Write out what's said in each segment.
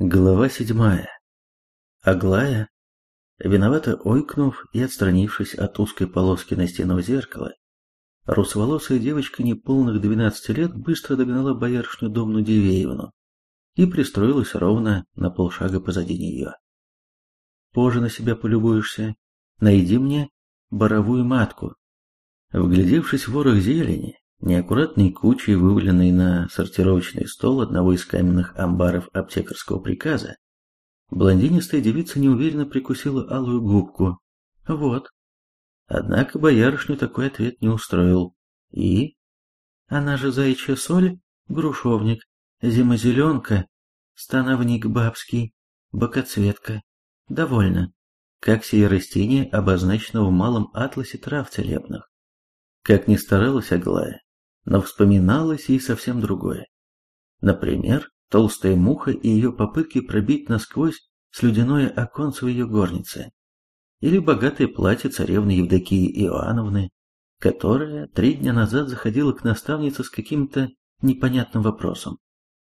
Глава седьмая. Аглая, виновато ойкнув и отстранившись от узкой полоски настенного зеркала, русоволосая девочка неполных двенадцати лет быстро догнала боярышню Домну Дивеевну и пристроилась ровно на полшага позади нее. «Позже на себя полюбуешься. Найди мне боровую матку». Вглядевшись в ворох зелени, неаккуратной кучей, вываленной на сортировочный стол одного из каменных амбаров аптекарского приказа, блондинистая девица неуверенно прикусила алую губку. Вот. Однако боярышню такой ответ не устроил. И? Она же заячья соль, грушовник, зимозеленка, становник бабский, бокоцветка. Довольно. Как сие растение обозначено в малом атласе трав целебных. Как ни старалась Аглая, но вспоминалось ей совсем другое. Например, толстая муха и ее попытки пробить насквозь слюдяное оконце в ее горнице. Или богатое платье царевны Евдокии Иоанновны, которая три дня назад заходила к наставнице с каким-то непонятным вопросом.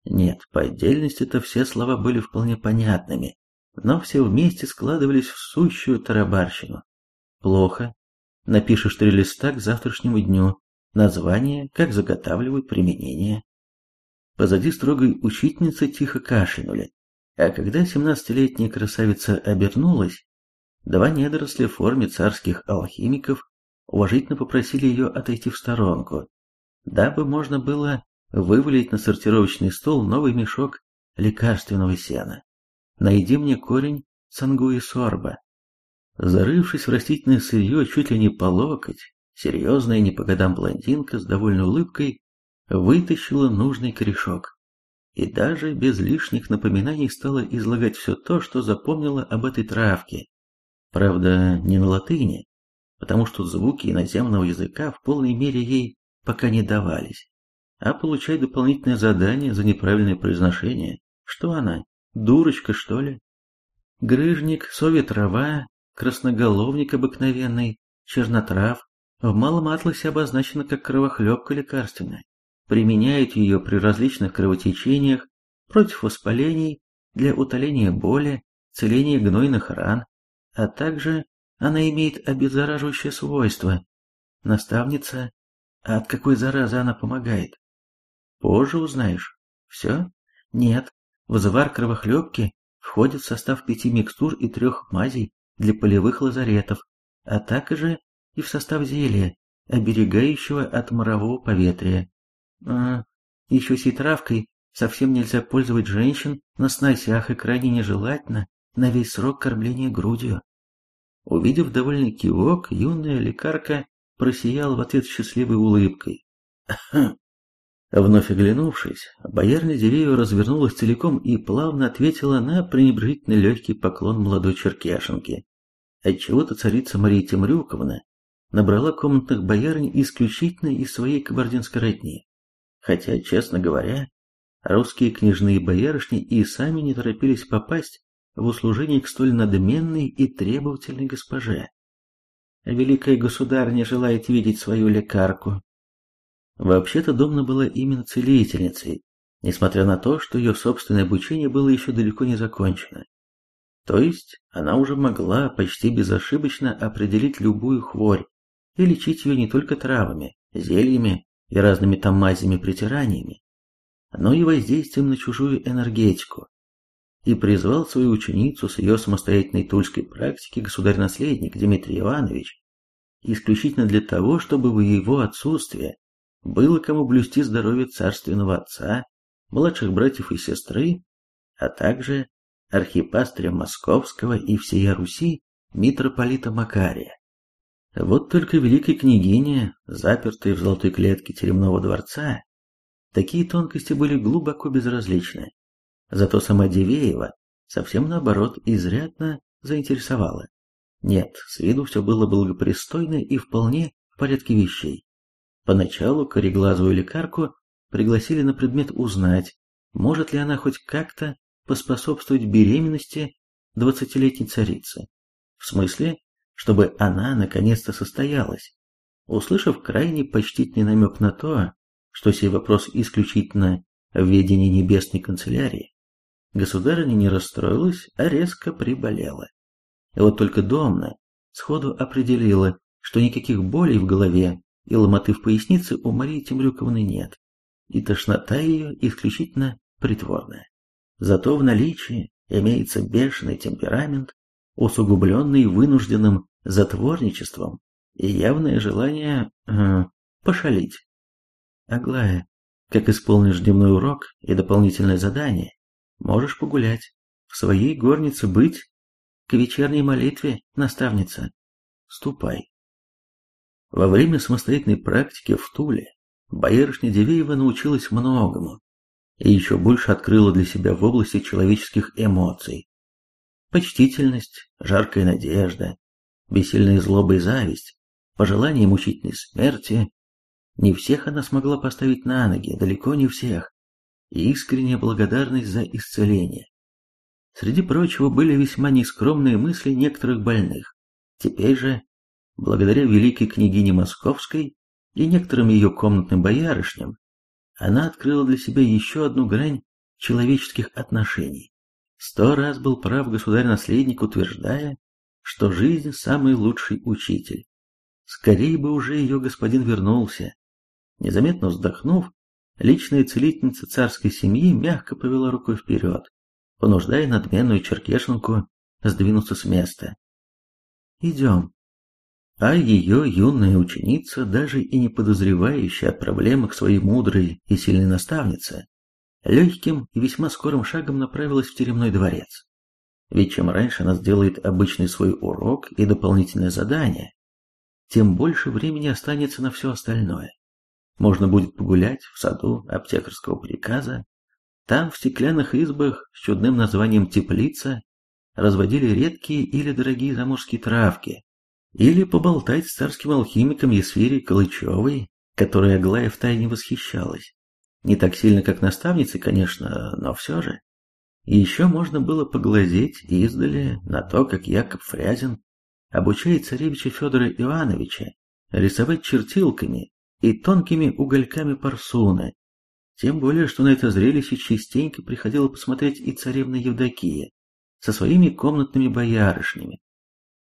Нет, по отдельности-то все слова были вполне понятными, но все вместе складывались в сущую тарабарщину. Плохо. Напишешь три листа к завтрашнему дню, название, как заготавливают применение. Позади строгой учительницы тихо кашлянули, а когда семнадцатилетняя красавица обернулась, два недоросля в форме царских алхимиков уважительно попросили ее отойти в сторонку, дабы можно было вывалить на сортировочный стол новый мешок лекарственного сена. Найди мне корень сангуи сорба. Зарывшись в растительное сырье чуть ли не по локоть, Серьезная не по годам блондинка с довольной улыбкой вытащила нужный корешок и даже без лишних напоминаний стала излагать все то, что запомнила об этой травке. Правда, не на латыни, потому что звуки иноземного языка в полной мере ей пока не давались, а получать дополнительное задание за неправильное произношение. Что она, дурочка, что ли? Грыжник, совет трава, красноголовник обыкновенный, чернотрав, в Малом Атласе обозначена как кровохлебка лекарственная. Применяют ее при различных кровотечениях, против воспалений, для утоления боли, целения гнойных ран, а также она имеет обеззараживающее свойство. Наставница, а от какой заразы она помогает? Позже узнаешь. Все? Нет. В завар кровохлебки входит в состав пяти микстур и трех мазей для полевых лазаретов, а также и в состав зелья, оберегающего от морового поветрия. А, еще сей травкой совсем нельзя пользовать женщин на сносях и крайне нежелательно на весь срок кормления грудью. Увидев довольный кивок, юная лекарка просияла в ответ счастливой улыбкой. Вновь оглянувшись, боярня Дивеева развернулась целиком и плавно ответила на пренебрежительно легкий поклон молодой черкешенки. Отчего-то царица Мария Темрюковна набрала комнатных боярынь исключительно из своей кабардинской родни. Хотя, честно говоря, русские княжные боярышни и сами не торопились попасть в услужение к столь надменной и требовательной госпоже. Великая государня желает видеть свою лекарку. Вообще-то Домна была именно целительницей, несмотря на то, что ее собственное обучение было еще далеко не закончено. То есть она уже могла почти безошибочно определить любую хворь, и лечить ее не только травами, зельями и разными там мазями-притираниями, но и воздействием на чужую энергетику. И призвал свою ученицу с ее самостоятельной тульской практики государь-наследник Дмитрий Иванович исключительно для того, чтобы в его отсутствие было кому блюсти здоровье царственного отца, младших братьев и сестры, а также архипастыря Московского и всея Руси митрополита Макария. Вот только великой княгине, запертой в золотой клетке теремного дворца, такие тонкости были глубоко безразличны. Зато сама Дивеева совсем наоборот изрядно заинтересовала. Нет, с виду все было благопристойно и вполне в порядке вещей. Поначалу кореглазую лекарку пригласили на предмет узнать, может ли она хоть как-то поспособствовать беременности двадцатилетней царицы. В смысле, чтобы она наконец-то состоялась. Услышав крайне почтительный намек на то, что сей вопрос исключительно в ведении небесной канцелярии, Государыня не расстроилась, а резко приболела. И вот только Домна сходу определила, что никаких болей в голове и ломоты в пояснице у Марии Темрюковны нет, и тошнота ее исключительно притворная. Зато в наличии имеется бешеный темперамент, усугубленный вынужденным затворничеством и явное желание э, пошалить. Аглая, как исполнишь дневной урок и дополнительное задание, можешь погулять, в своей горнице быть, к вечерней молитве, наставница. Ступай. Во время самостоятельной практики в Туле боярышня Дивеева научилась многому и еще больше открыла для себя в области человеческих эмоций. Почтительность, жаркая надежда, бессильная злоба и зависть, пожелание мучительной смерти. Не всех она смогла поставить на ноги, далеко не всех. И искренняя благодарность за исцеление. Среди прочего были весьма нескромные мысли некоторых больных. Теперь же, благодаря великой княгине Московской и некоторым ее комнатным боярышням, она открыла для себя еще одну грань человеческих отношений. Сто раз был прав государь-наследник, утверждая, что жизнь самый лучший учитель. Скорее бы уже ее господин вернулся. Незаметно вздохнув, личная целительница царской семьи мягко повела рукой вперед, понуждая надменную черкешенку сдвинуться с места. «Идем». А ее юная ученица, даже и не подозревающая о проблемах своей мудрой и сильной наставницы, легким и весьма скорым шагом направилась в теремной дворец. Ведь чем раньше она сделает обычный свой урок и дополнительное задание, тем больше времени останется на все остальное. Можно будет погулять в саду аптекарского приказа. Там, в стеклянных избах с чудным названием «теплица», разводили редкие или дорогие заморские травки, или поболтать с царским алхимиком Есфирей Калычевой, которой Аглая втайне восхищалась. Не так сильно, как наставницы, конечно, но все же. И еще можно было поглазеть издали на то, как Яков Фрязин обучает царевича Федора Ивановича рисовать чертилками и тонкими угольками парсуна. Тем более, что на это зрелище частенько приходила посмотреть и царевна Евдокия со своими комнатными боярышнями.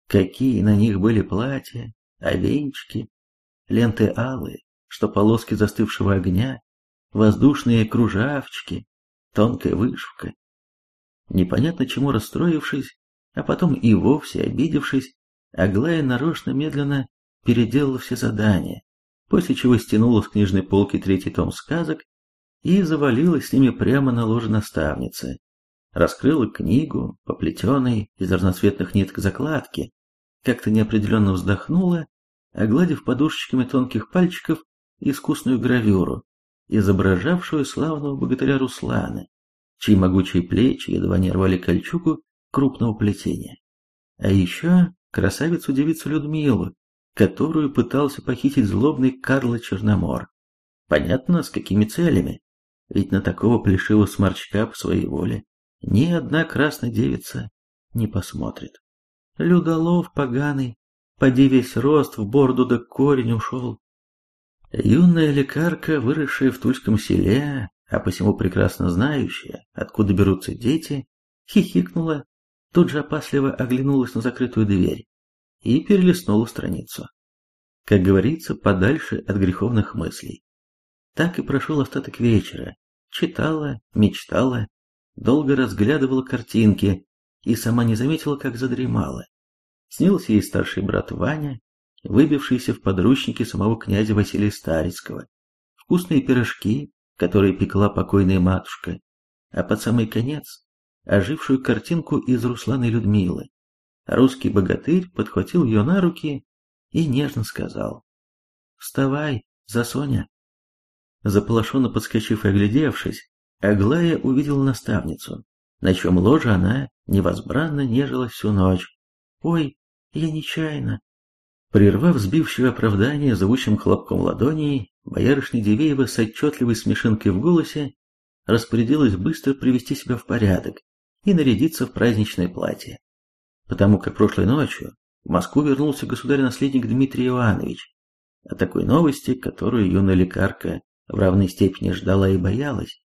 Какие на них были платья, овенчики, ленты алые, что полоски застывшего огня, воздушные кружавчики, тонкая вышивка. Непонятно чему расстроившись, а потом и вовсе обидевшись, Аглая нарочно медленно переделала все задания, после чего стянула с книжной полки третий том сказок и завалилась с ними прямо на ложе наставницы. Раскрыла книгу, поплетенной из разноцветных ниток закладки, как-то неопределенно вздохнула, огладив подушечками тонких пальчиков искусную гравюру, изображавшую славного богатыря Руслана, чьи могучие плечи едва не рвали кольчугу крупного плетения. А еще красавицу-девицу Людмилу, которую пытался похитить злобный Карло Черномор. Понятно, с какими целями. Ведь на такого плешивого сморчка по своей воле ни одна красная девица не посмотрит. Людолов поганый, поди весь рост в борду да корень ушел. Юная лекарка, выросшая в Тульском селе, а посему прекрасно знающая, откуда берутся дети, хихикнула, тут же опасливо оглянулась на закрытую дверь и перелистнула страницу. Как говорится, подальше от греховных мыслей. Так и прошел остаток вечера. Читала, мечтала, долго разглядывала картинки и сама не заметила, как задремала. Снился ей старший брат Ваня, выбившийся в подручники самого князя Василия Старицкого, вкусные пирожки, которые пекла покойная матушка, а под самый конец ожившую картинку из Руслана Людмилы. Русский богатырь подхватил ее на руки и нежно сказал «Вставай, Засоня». Заполошенно подскочив и оглядевшись, Аглая увидела наставницу, на чем ложе она невозбранно нежилась всю ночь. «Ой, я нечаянно, Прервав сбившее оправдание зовущим хлопком ладоней, боярышня Дивеева с отчетливой смешинкой в голосе распорядилась быстро привести себя в порядок и нарядиться в праздничное платье. Потому как прошлой ночью в Москву вернулся государь-наследник Дмитрий Иванович. О такой новости, которую юная лекарка в равной степени ждала и боялась,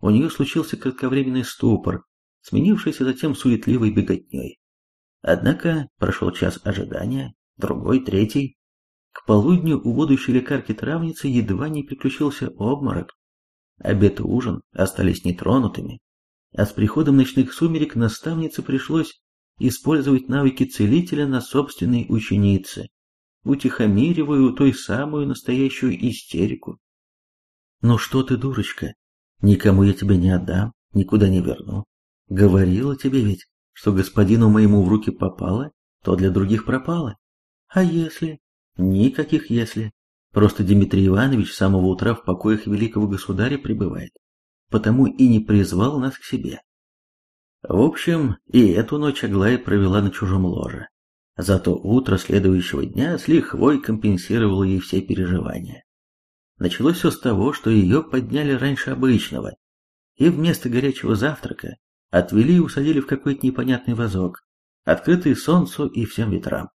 у нее случился кратковременный ступор, сменившийся затем суетливой беготней. Однако прошел час ожидания, другой, третий. К полудню у будущей лекарки-травницы едва не приключился обморок. Обед и ужин остались нетронутыми, а с приходом ночных сумерек наставнице пришлось использовать навыки целителя на собственной ученице, утихомиривая той самую настоящую истерику. «Ну что ты, дурочка, никому я тебя не отдам, никуда не верну. Говорила тебе ведь, что господину моему в руки попало, то для других пропало. А если? Никаких если. Просто Дмитрий Иванович с самого утра в покоях великого государя пребывает, потому и не призвал нас к себе. В общем, и эту ночь Аглая провела на чужом ложе. Зато утро следующего дня с лихвой компенсировало ей все переживания. Началось все с того, что ее подняли раньше обычного, и вместо горячего завтрака отвели и усадили в какой-то непонятный вазок, открытый солнцу и всем ветрам.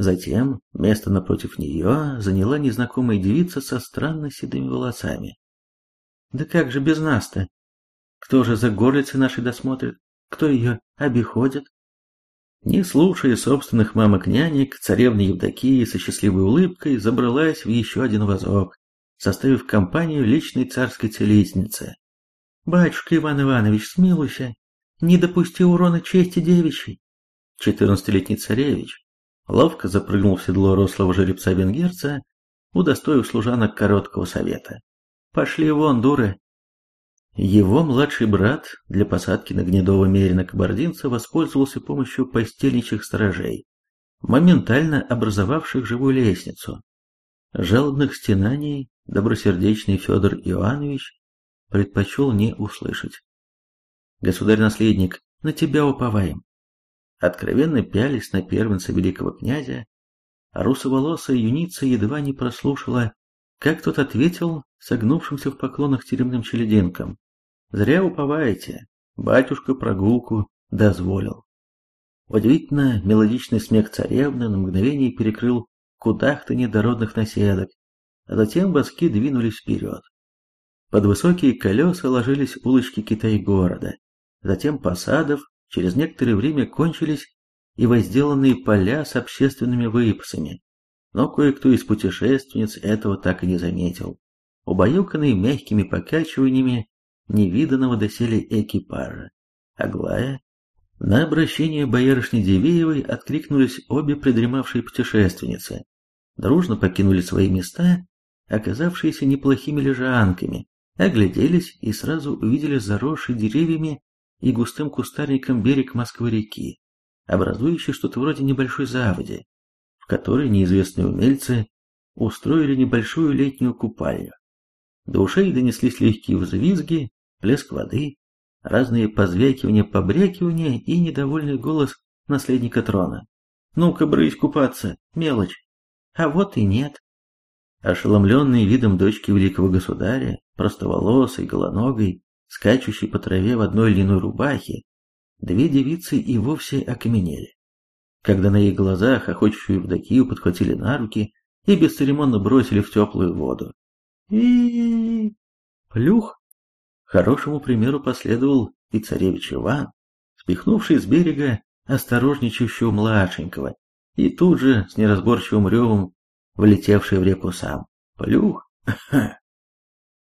Затем место напротив нее заняла незнакомая девица со странно седыми волосами. «Да как же без нас-то? Кто же за горлицей нашей досмотрит? Кто ее обиходит?» Не слушая собственных мамок-нянек, царевна Евдокия со счастливой улыбкой забралась в еще один вазок, составив компанию личной царской целительницы. «Батюшка Иван Иванович, смилуйся, не допусти урона чести девичьей!» Четырнадцатилетний царевич ловко запрыгнул в седло рослого жеребца-венгерца, удостоив служанок короткого совета. «Пошли вон, дуры!» Его младший брат для посадки на гнедого мерина кабардинца воспользовался помощью постельничьих сторожей, моментально образовавших живую лестницу. Жалобных стенаний добросердечный Федор Иоаннович предпочел не услышать. «Государь-наследник, на тебя уповаем откровенно пялись на первенца великого князя, а русоволосая юница едва не прослушала, как тот ответил согнувшимся в поклонах тюремным челединкам. «Зря уповаете, батюшка прогулку дозволил». Удивительно мелодичный смех царевны на мгновение перекрыл кудахтанье дородных наседок, а затем воски двинулись вперед. Под высокие колеса ложились улочки Китай-города, затем посадов, Через некоторое время кончились и возделанные поля с общественными выпасами, но кое-кто из путешественниц этого так и не заметил, убаюканный мягкими покачиваниями невиданного доселе экипажа. Аглая? На обращение боярышни Дивеевой откликнулись обе придремавшие путешественницы, дружно покинули свои места, оказавшиеся неплохими лежанками, огляделись и сразу увидели заросший деревьями и густым кустарником берег Москвы-реки, образующий что-то вроде небольшой заводи, в которой неизвестные умельцы устроили небольшую летнюю купальню. До ушей донеслись легкие взвизги, плеск воды, разные позвякивания, побрякивания и недовольный голос наследника трона. «Ну-ка, брысь купаться, мелочь!» А вот и нет. Ошеломленный видом дочки великого государя, простоволосой, голоногой, скачущей по траве в одной льняной рубахе, две девицы и вовсе окаменели. Когда на их глазах охочущую Евдокию подхватили на руки и бесцеремонно бросили в теплую воду. и Плюх! Хорошему примеру последовал и царевич Иван, спихнувший с берега осторожничающего младшенького, и тут же с неразборчивым ревом влетевший в реку сам. Плюх!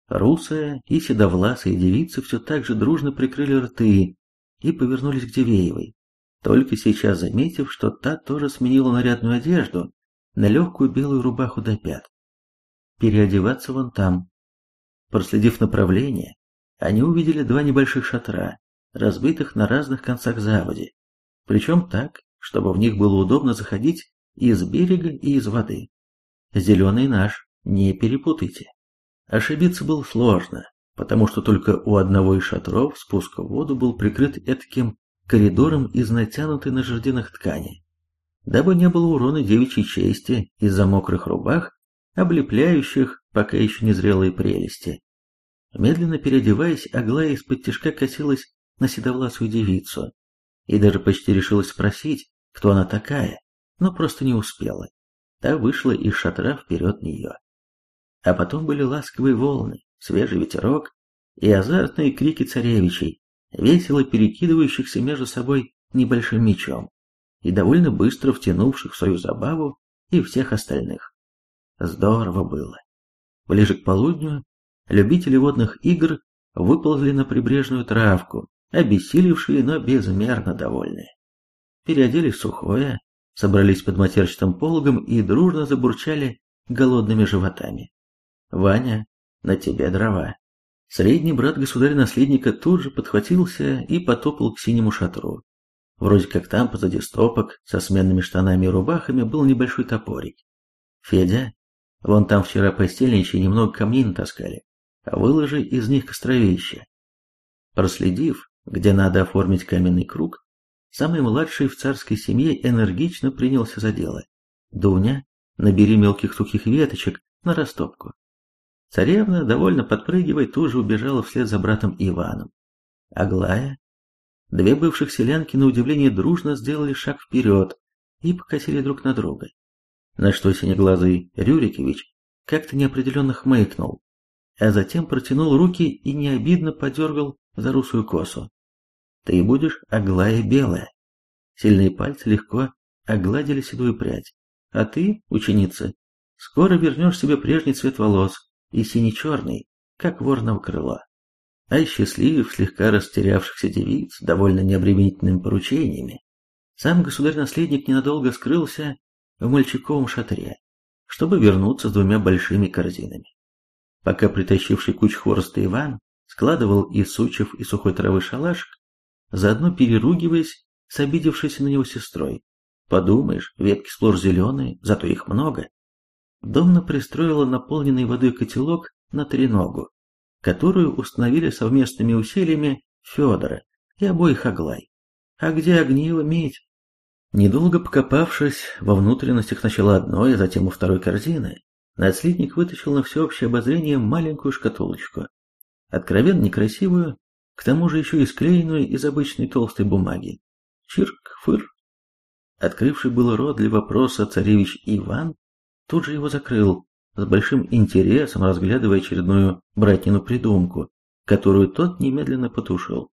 Русая и седовласые девицы все так же дружно прикрыли рты и повернулись к Дивеевой, только сейчас заметив, что та тоже сменила нарядную одежду на легкую белую рубаху до пят. Переодеваться вон там. Проследив направление, они увидели два небольших шатра, разбитых на разных концах заводи, причем так, чтобы в них было удобно заходить и из берега, и из воды. Зеленый наш, не перепутайте. Ошибиться было сложно, потому что только у одного из шатров спуск в воду был прикрыт этаким коридором из натянутой на жердинах ткани, дабы не было урона девичьей чести из-за мокрых рубах, облепляющих пока еще незрелые прелести. Медленно переодеваясь, Аглая из-под тяжка косилась на седовласую девицу и даже почти решилась спросить, кто она такая, но просто не успела. Та вышла из шатра вперед нее. А потом были ласковые волны, свежий ветерок и азартные крики царевичей, весело перекидывающихся между собой небольшим мечом и довольно быстро втянувших в свою забаву и всех остальных. Здорово было. Ближе к полудню любители водных игр выползли на прибрежную травку, обессилевшие, но безмерно довольные. Переоделись сухое, собрались под матерчатым пологом и дружно забурчали голодными животами. «Ваня, на тебе дрова». Средний брат государя-наследника тут же подхватился и потопал к синему шатру. Вроде как там, позади стопок, со сменными штанами и рубахами, был небольшой топорик. «Федя, вон там вчера постельничьи немного камней натаскали, выложи из них костровище». Проследив, где надо оформить каменный круг, самый младший в царской семье энергично принялся за дело. «Дуня, набери мелких сухих веточек на растопку». Царевна, довольно подпрыгивая, тоже убежала вслед за братом Иваном. Аглая Две бывших селянки, на удивление, дружно сделали шаг вперед и покосили друг на друга. На что синеглазый Рюрикевич как-то неопределенно хмыкнул, а затем протянул руки и необидно подергал за русую косу. «Ты будешь Аглая белая». Сильные пальцы легко огладили седую прядь. «А ты, ученица, скоро вернешь себе прежний цвет волос и сине-черный, как ворного крыло» а счастливив слегка растерявшихся девиц довольно необременительными поручениями, сам государь-наследник ненадолго скрылся в мальчиковом шатре, чтобы вернуться с двумя большими корзинами. Пока притащивший куч хвороста Иван складывал из сучьев и сухой травы шалашик, заодно переругиваясь с обидевшейся на него сестрой. Подумаешь, ветки сплошь зеленые, зато их много. Домна пристроила наполненный водой котелок на треногу которую установили совместными усилиями Федора и обоих Аглай. А где огниво медь? Недолго покопавшись во внутренностях сначала одной, а затем у второй корзины, наследник вытащил на всеобщее обозрение маленькую шкатулочку, откровенно некрасивую, к тому же еще и склеенную из обычной толстой бумаги. Чирк-фыр. Открывший было рот для вопроса царевич Иван, тут же его закрыл, с большим интересом разглядывая очередную братнину придумку, которую тот немедленно потушил.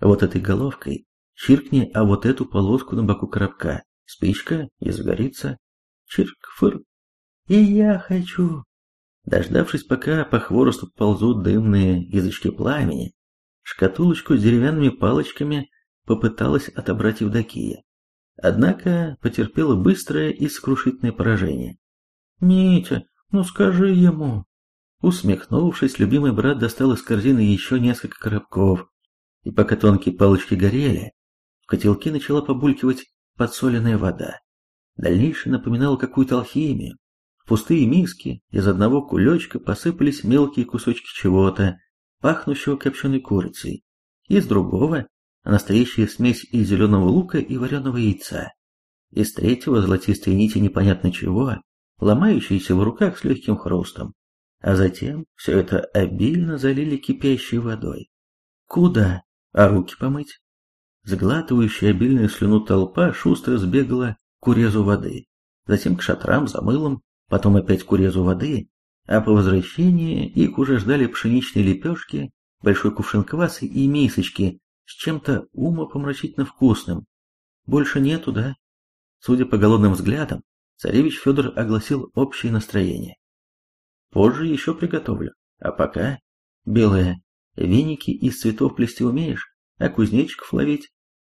Вот этой головкой чиркни, а вот эту полоску на боку коробка. Спичка и загорится. Чирк-фыр. И я хочу. Дождавшись, пока по хворосту ползут дымные язычки пламени, шкатулочку с деревянными палочками попыталась отобрать Евдокия. Однако потерпела быстрое и скрушительное поражение. «Митя, «Ну скажи ему!» Усмехнувшись, любимый брат достал из корзины еще несколько коробков, и пока тонкие палочки горели, в котелке начала побулькивать подсоленная вода. Дальнейшее напоминало какую-то алхимию. В пустые миски из одного кулечка посыпались мелкие кусочки чего-то, пахнущего копченой курицей, из другого – настоящая смесь из зеленого лука и вареного яйца, из третьего – золотистые нити непонятно чего, ломающиеся в руках с легким хрустом, а затем все это обильно залили кипящей водой. Куда? А руки помыть? Сглатывающая обильную слюну толпа шустро сбегала к урезу воды, затем к шатрам за мылом, потом опять к урезу воды, а по возвращении их уже ждали пшеничные лепешки, большой кувшин кваса и мисочки с чем-то умопомрачительно вкусным. Больше нету, да? Судя по голодным взглядам, Царевич Федор огласил общее настроение. Позже еще приготовлю, а пока, белая, веники из цветов плести умеешь, а кузнечиков ловить?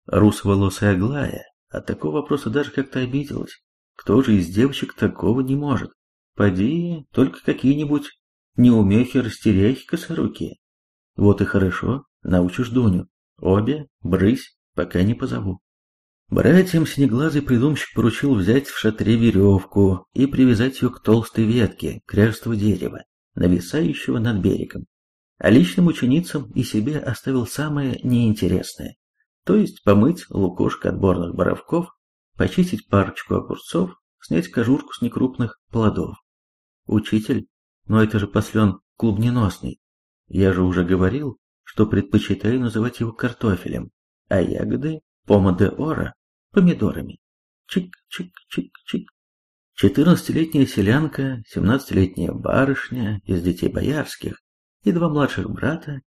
Русоволосая Аглая от такого вопроса даже как-то обиделась. Кто же из девочек такого не может? Поди, только какие-нибудь неумехи-растеряхи косорукие. Вот и хорошо, научишь Дуню. Обе, брысь, пока не позову. Братьям синеглазый придумщик поручил взять в шатре веревку и привязать ее к толстой ветке кряжестого дерева, нависающего над берегом. А личным ученицам и себе оставил самое неинтересное, то есть помыть лукошко отборных боровков, почистить парочку огурцов, снять кожурку с некрупных плодов. Учитель, но это же послен клубненосный. Я же уже говорил, что предпочитаю называть его картофелем, а ягоды – пома де ора помидорами. Чик-чик-чик-чик. Четырнадцатилетняя селянка, семнадцатилетняя барышня из детей боярских и два младших брата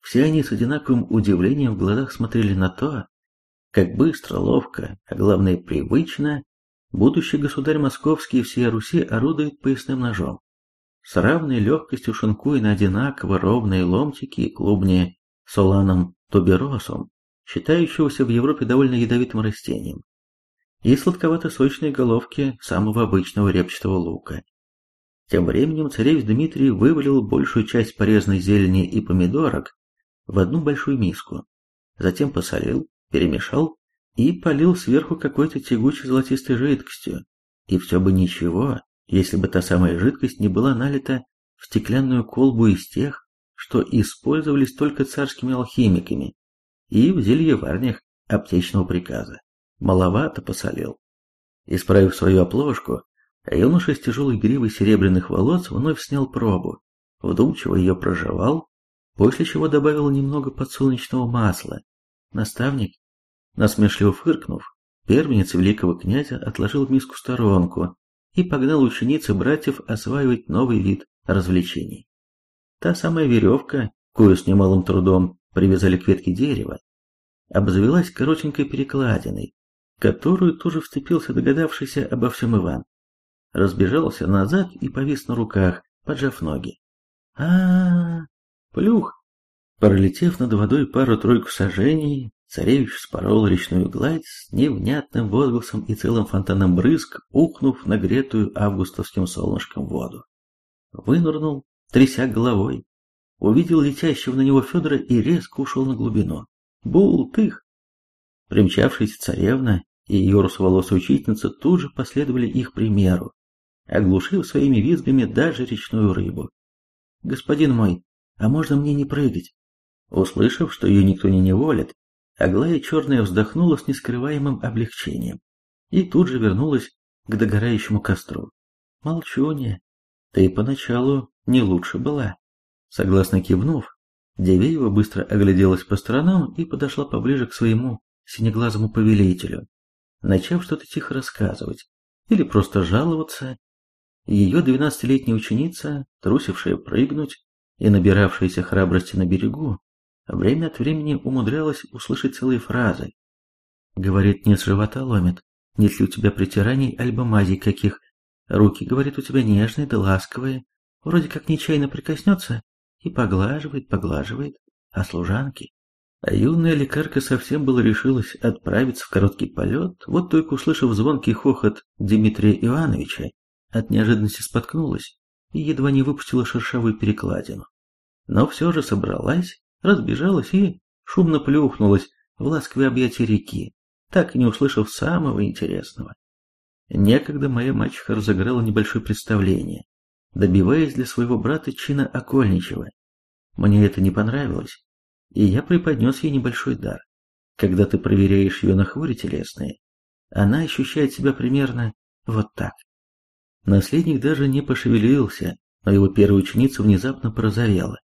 Все они с одинаковым удивлением в глазах смотрели на то, как быстро, ловко, а главное привычно, будущий государь московский и всей Руси орудует поясным ножом. С равной легкостью шинкуя на одинаково ровные ломтики и клубни соланом туберосом, считающегося в Европе довольно ядовитым растением, и сладковато-сочные головки самого обычного репчатого лука. Тем временем царевич Дмитрий вывалил большую часть порезанной зелени и помидорок в одну большую миску, затем посолил, перемешал и полил сверху какой-то тягучей золотистой жидкостью. И все бы ничего, если бы та самая жидкость не была налита в стеклянную колбу из тех, что использовались только царскими алхимиками и в зельеварнях аптечного приказа. Маловато посолил. Исправив свою оплошку, юноша с тяжелой гривой серебряных волос вновь снял пробу, вдумчиво ее прожевал после чего добавил немного подсолнечного масла. Наставник, насмешливо фыркнув, первенец великого князя отложил миску в сторонку и погнал ученицы братьев осваивать новый вид развлечений. Та самая веревка, кою с немалым трудом привязали к ветке дерева, обзавелась коротенькой перекладиной, которую тоже вцепился догадавшийся обо всем Иван. Разбежался назад и повис на руках, поджав ноги. а, -а, -а Плюх! Пролетев над водой пару-тройку сажений, царевич вспорол речную гладь с невнятным возгласом и целым фонтаном брызг, ухнув нагретую августовским солнышком воду. Вынырнул, тряся головой, увидел летящего на него Федора и резко ушел на глубину. Бултых! Примчавшаяся царевна и ее русоволосая учительница тут же последовали их примеру, оглушив своими визгами даже речную рыбу. «Господин мой, а можно мне не прыгать?» Услышав, что ее никто не неволит, Аглая Черная вздохнула с нескрываемым облегчением и тут же вернулась к догорающему костру. «Молчунья, ты поначалу не лучше была». Согласно кивнув, Дивеева быстро огляделась по сторонам и подошла поближе к своему синеглазому повелителю, начав что-то тихо рассказывать или просто жаловаться. Ее двенадцатилетняя ученица, трусившая прыгнуть, и набиравшаяся храбрости на берегу, время от времени умудрялась услышать целые фразы. Говорит, нет, живота ломит, нет ли у тебя притираний альбо мазей каких. Руки, говорит, у тебя нежные да ласковые, вроде как нечаянно прикоснется и поглаживает, поглаживает, а служанки. А юная лекарка совсем было решилась отправиться в короткий полет, вот только услышав звонкий хохот Дмитрия Ивановича, от неожиданности споткнулась и едва не выпустила шершавую перекладину. Но все же собралась, разбежалась и шумно плюхнулась в ласковые объятия реки, так и не услышав самого интересного. Некогда моя мачеха разыграла небольшое представление, добиваясь для своего брата чина окольничего. Мне это не понравилось, и я преподнес ей небольшой дар. Когда ты проверяешь ее на хвори телесные, она ощущает себя примерно вот так. Наследник даже не пошевелился, но его первая ученица внезапно порозовела,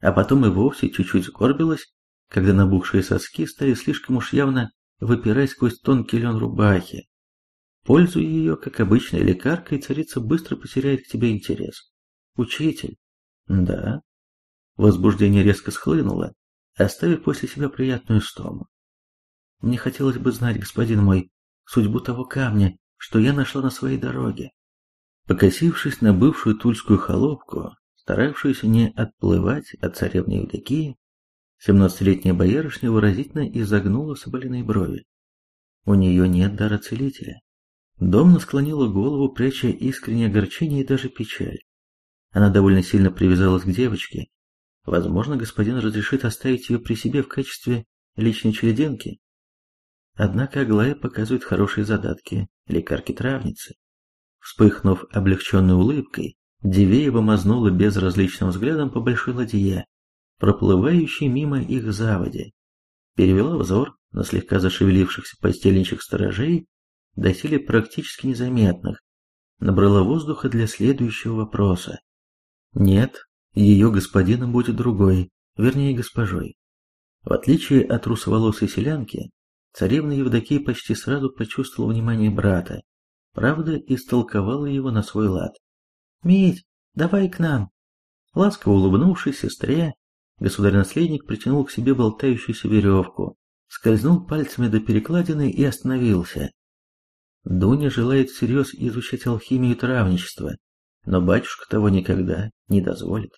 а потом и вовсе чуть-чуть сгорбилась, когда набухшие соски стали слишком уж явно выпирать сквозь тонкий лен рубахи. Пользуя ее, как обычная лекарка, и царица быстро потеряет к тебе интерес. Учитель? Да. Возбуждение резко схлынуло, оставив после себя приятную стому. Мне хотелось бы знать, господин мой, судьбу того камня, что я нашла на своей дороге. Покосившись на бывшую тульскую холопку, старавшуюся не отплывать от царевны Евдокии, семнадцатилетняя боярышня выразительно изогнула соболиные брови. У нее нет дара целителя. Домна склонила голову, пряча искреннее огорчение и даже печаль. Она довольно сильно привязалась к девочке. Возможно, господин разрешит оставить ее при себе в качестве личной череденки. Однако Аглая показывает хорошие задатки лекарки-травницы. Вспыхнув облегченной улыбкой, Дивеева мазнула безразличным взглядом по большой ладье, проплывающей мимо их заводи. Перевела взор на слегка зашевелившихся постельничек сторожей, доселе практически незаметных, набрала воздуха для следующего вопроса. Нет, ее господином будет другой, вернее госпожой. В отличие от русоволосой селянки, царевна Евдокия почти сразу почувствовала внимание брата правда, истолковала его на свой лад. «Мить, давай к нам!» Ласково улыбнувшись сестре, государь-наследник притянул к себе болтающуюся веревку, скользнул пальцами до перекладины и остановился. Дуня желает всерьез изучать алхимию и травничество, но батюшка того никогда не дозволит.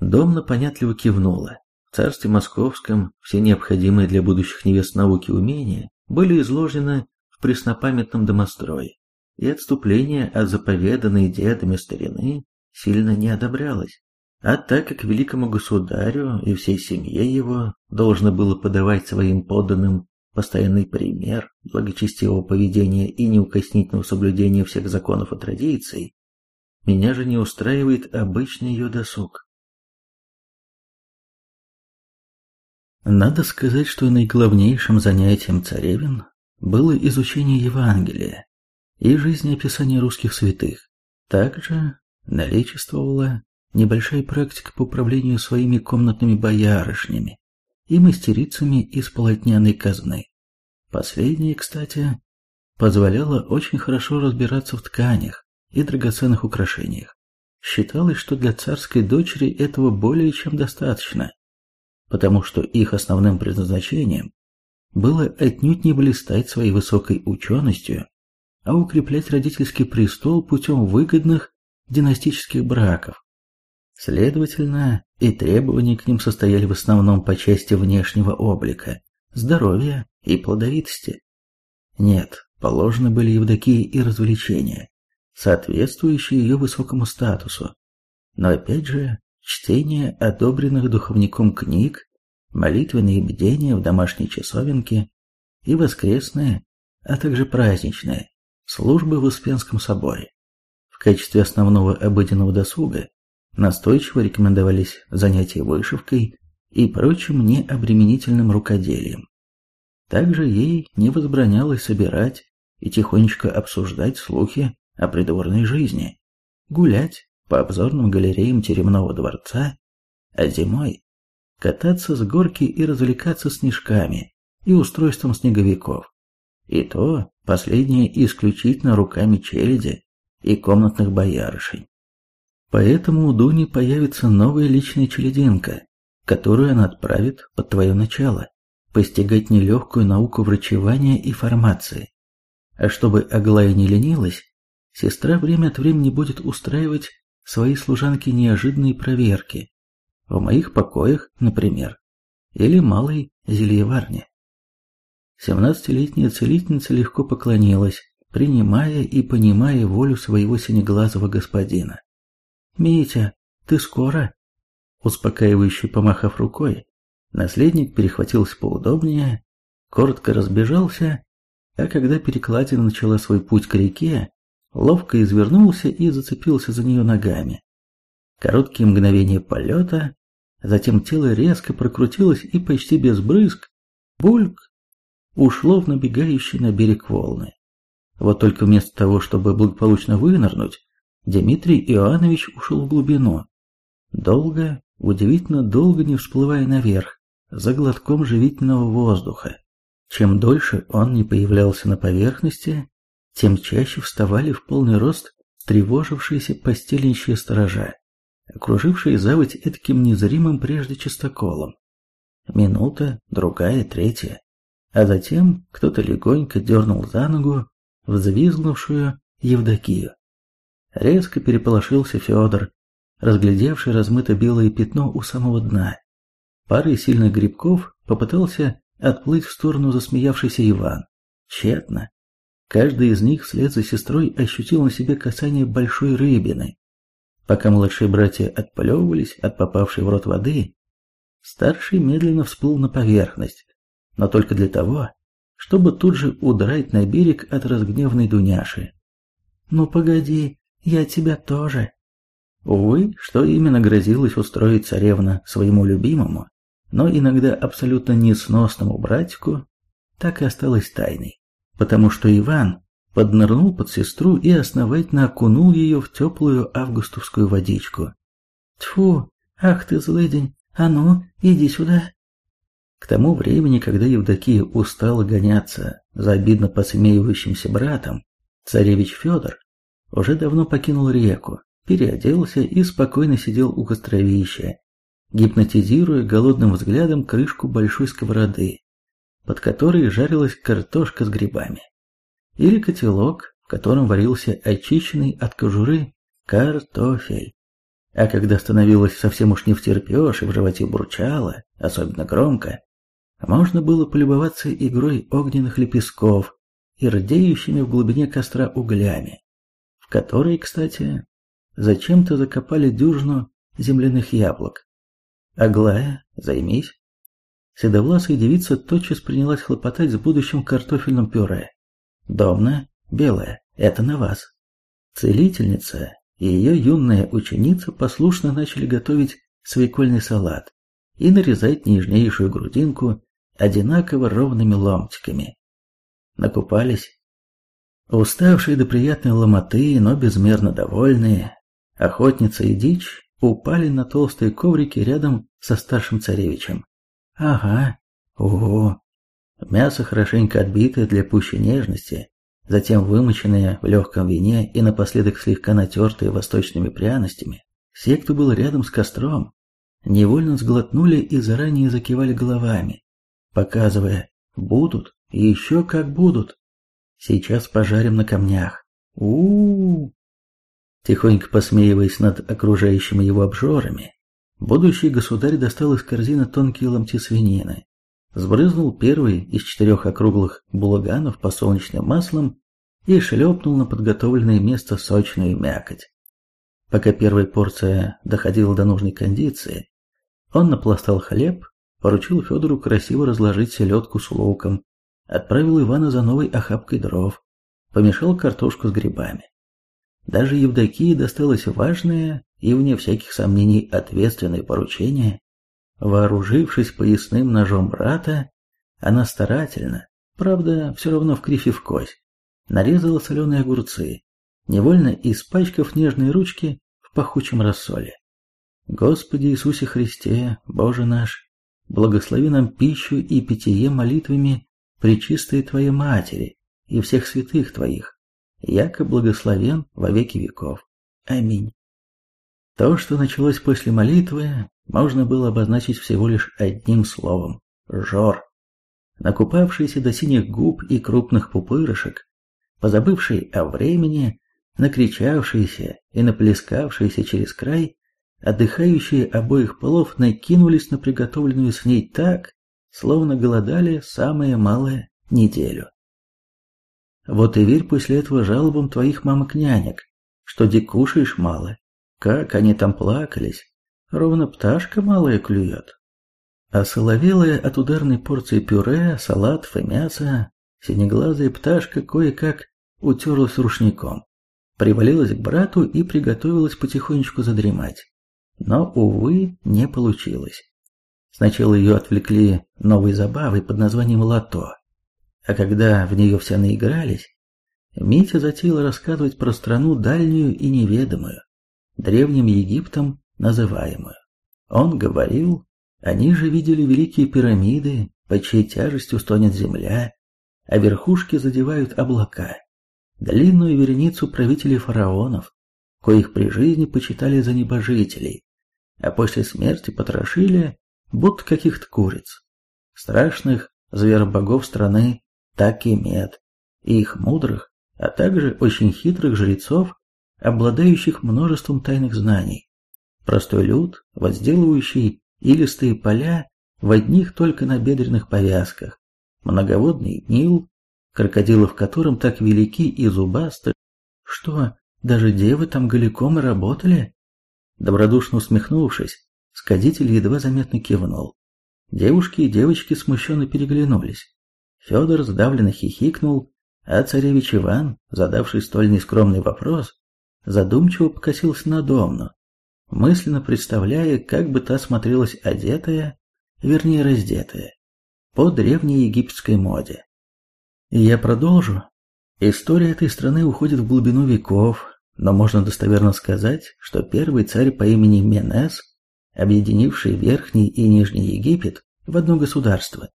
Домна понятливо кивнула. В царстве московском все необходимые для будущих невест науки умения были изложены в преснопамятном домострое, и отступление от заповеданной дедами старины сильно не одобрялось. А так как великому государю и всей семье его должно было подавать своим подданным постоянный пример благочестивого поведения и неукоснительного соблюдения всех законов и традиций, меня же не устраивает обычный ее досуг. Надо сказать, что наиглавнейшим занятием царевин было изучение Евангелия и жизнеописание русских святых. Также наличествовала небольшая практика по управлению своими комнатными боярышнями и мастерицами из полотняной казны. Последнее, кстати, позволяло очень хорошо разбираться в тканях и драгоценных украшениях. Считалось, что для царской дочери этого более чем достаточно, потому что их основным предназначением было отнюдь не блистать своей высокой ученостью, а укреплять родительский престол путем выгодных династических браков. Следовательно, и требования к ним состояли в основном по части внешнего облика, здоровья и плодовитости. Нет, положены были Евдокии и развлечения, соответствующие ее высокому статусу. Но опять же, чтение одобренных духовником книг, молитвенные бдения в домашней часовенке и воскресные, а также праздничные, службы в Успенском соборе. В качестве основного обыденного досуга настойчиво рекомендовались занятия вышивкой и прочим необременительным рукоделием. Также ей не возбранялось собирать и тихонечко обсуждать слухи о придворной жизни, гулять по обзорным галереям теремного дворца, а зимой кататься с горки и развлекаться снежками и устройством снеговиков. И то последнее исключительно руками челяди, и комнатных боярышей. Поэтому у Дуни появится новая личная челединка, которую она отправит под твое начало, постигать нелегкую науку врачевания и формации. А чтобы Аглая не ленилась, сестра время от времени будет устраивать своей служанке неожиданные проверки. В моих покоях, например, или малой зельеварне. Семнадцатилетняя целительница легко поклонилась, принимая и понимая волю своего синеглазого господина. «Митя, ты скоро?» Успокаивающе помахав рукой, наследник перехватился поудобнее, коротко разбежался, а когда перекладина начала свой путь к реке, ловко извернулся и зацепился за нее ногами. Короткие мгновения полета, затем тело резко прокрутилось и почти без брызг, бульк, ушло в набегающий на берег волны. Вот только вместо того, чтобы благополучно вынырнуть, Дмитрий Иоаннович ушел в глубину. Долго, удивительно долго не всплывая наверх, за глотком живительного воздуха. Чем дольше он не появлялся на поверхности, тем чаще вставали в полный рост тревожившиеся постельничьи сторожа, окружившие заводь этаким незримым прежде чистоколом. Минута, другая, третья. А затем кто-то легонько дернул за ногу, взвизгнувшую Евдокию. Резко переполошился Федор, разглядевший размыто-белое пятно у самого дна. Парой сильных грибков попытался отплыть в сторону засмеявшийся Иван. Тщетно. Каждый из них вслед за сестрой ощутил на себе касание большой рыбины. Пока младшие братья отплевывались от попавшей в рот воды, старший медленно всплыл на поверхность, но только для того, чтобы тут же удрать на берег от разгневанной Дуняши. «Ну погоди, я тебя тоже». Увы, что именно грозилось устроить царевна своему любимому, но иногда абсолютно несносному братику, так и осталось тайной, потому что Иван поднырнул под сестру и основательно окунул ее в теплую августовскую водичку. «Тьфу, ах ты злыдень, а ну, иди сюда!» К тому времени, когда Евдокия устала гоняться за обидно посмеивающимся братом, царевич Федор уже давно покинул реку, переоделся и спокойно сидел у костровища, гипнотизируя голодным взглядом крышку большой сковороды, под которой жарилась картошка с грибами. Или котелок, в котором варился очищенный от кожуры картофель. А когда становилось совсем уж не втерпешь и в животе бурчало, особенно громко, можно было полюбоваться игрой огненных лепестков и рдеющими в глубине костра углями, в которые, кстати, зачем-то закопали дюжину земляных яблок. Аглая, займись. Седовласая девица тотчас принялась хлопотать с будущим картофельным пюре. Домна, белая, это на вас. Целительница и ее юная ученица послушно начали готовить свекольный салат и нарезать нежнейшую грудинку одинаково ровными ломтиками. Накупались. Уставшие до приятной ломоты, но безмерно довольные, охотница и дичь упали на толстые коврики рядом со старшим царевичем. Ага, ого. Мясо хорошенько отбитое для пущей нежности, затем вымоченные в легком вине и напоследок слегка натертые восточными пряностями. Все, кто был рядом с костром, невольно сглотнули и заранее закивали головами, показывая «будут, еще как будут». Сейчас пожарим на камнях. у у, -у. Тихонько посмеиваясь над окружающими его обжорами, будущий государь достал из корзины тонкие ломти свинины, сбрызнул первый из четырех округлых булганов подсолнечным маслом и шлепнул на подготовленное место сочную мякоть. Пока первая порция доходила до нужной кондиции, он напластал хлеб, поручил Федору красиво разложить селедку с луком, отправил Ивана за новой охапкой дров, помешал картошку с грибами. Даже Евдокии досталось важное и, вне всяких сомнений, ответственное поручение. Вооружившись поясным ножом брата, она старательно, правда, все равно в крифе в кость, нарезала соленые огурцы, невольно испачкав нежные ручки в пахучем рассоле. Господи Иисусе Христе, Боже наш, благослови нам пищу и питье молитвами Пречистой Твоей Матери и всех святых Твоих, яко благословен во веки веков. Аминь. То, что началось после молитвы, можно было обозначить всего лишь одним словом – жор. Накупавшийся до синих губ и крупных пупырышек, позабывший о времени, накричавшиеся и наплескавшиеся через край, отдыхающие обоих полов накинулись на приготовленную с ней так, словно голодали самое малое неделю. Вот и верь после этого жалобам твоих мамок-нянек, что дикушаешь мало. Как они там плакались, ровно пташка малая клюет. А соловелая от ударной порции пюре, салатов и мяса, синеглазая пташка кое-как утерлась рушником, привалилась к брату и приготовилась потихонечку задремать. Но, увы, не получилось. Сначала ее отвлекли новой забавой под названием «Лото», а когда в нее все наигрались, Митя затеял рассказывать про страну дальнюю и неведомую, древним Египтом называемую. Он говорил, они же видели великие пирамиды, под чьей тяжестью стонет земля, а верхушки задевают облака, длинную вереницу правителей фараонов, коих при жизни почитали за небожителей, а после смерти потрошили, будто каких-то куриц, страшных зверобогов страны так и мед, и их мудрых, а также очень хитрых жрецов, обладающих множеством тайных знаний. Простой люд, возделывающий илистые поля в одних только набедренных повязках, многоводный Нил, крокодилы в котором так велики и зубасты, что даже девы там голиком и работали. Добродушно усмехнувшись, скадитель едва заметно кивнул. Девушки и девочки смущенно переглянулись. Федор сдавленно хихикнул, а царевич Иван, задавший столь нескромный вопрос, задумчиво покосился на Домну, мысленно представляя, как бы та смотрелась одетая, вернее раздетая, по древней египетской моде. И я продолжу. История этой страны уходит в глубину веков, но можно достоверно сказать, что первый царь по имени Менес, объединивший Верхний и Нижний Египет в одно государство,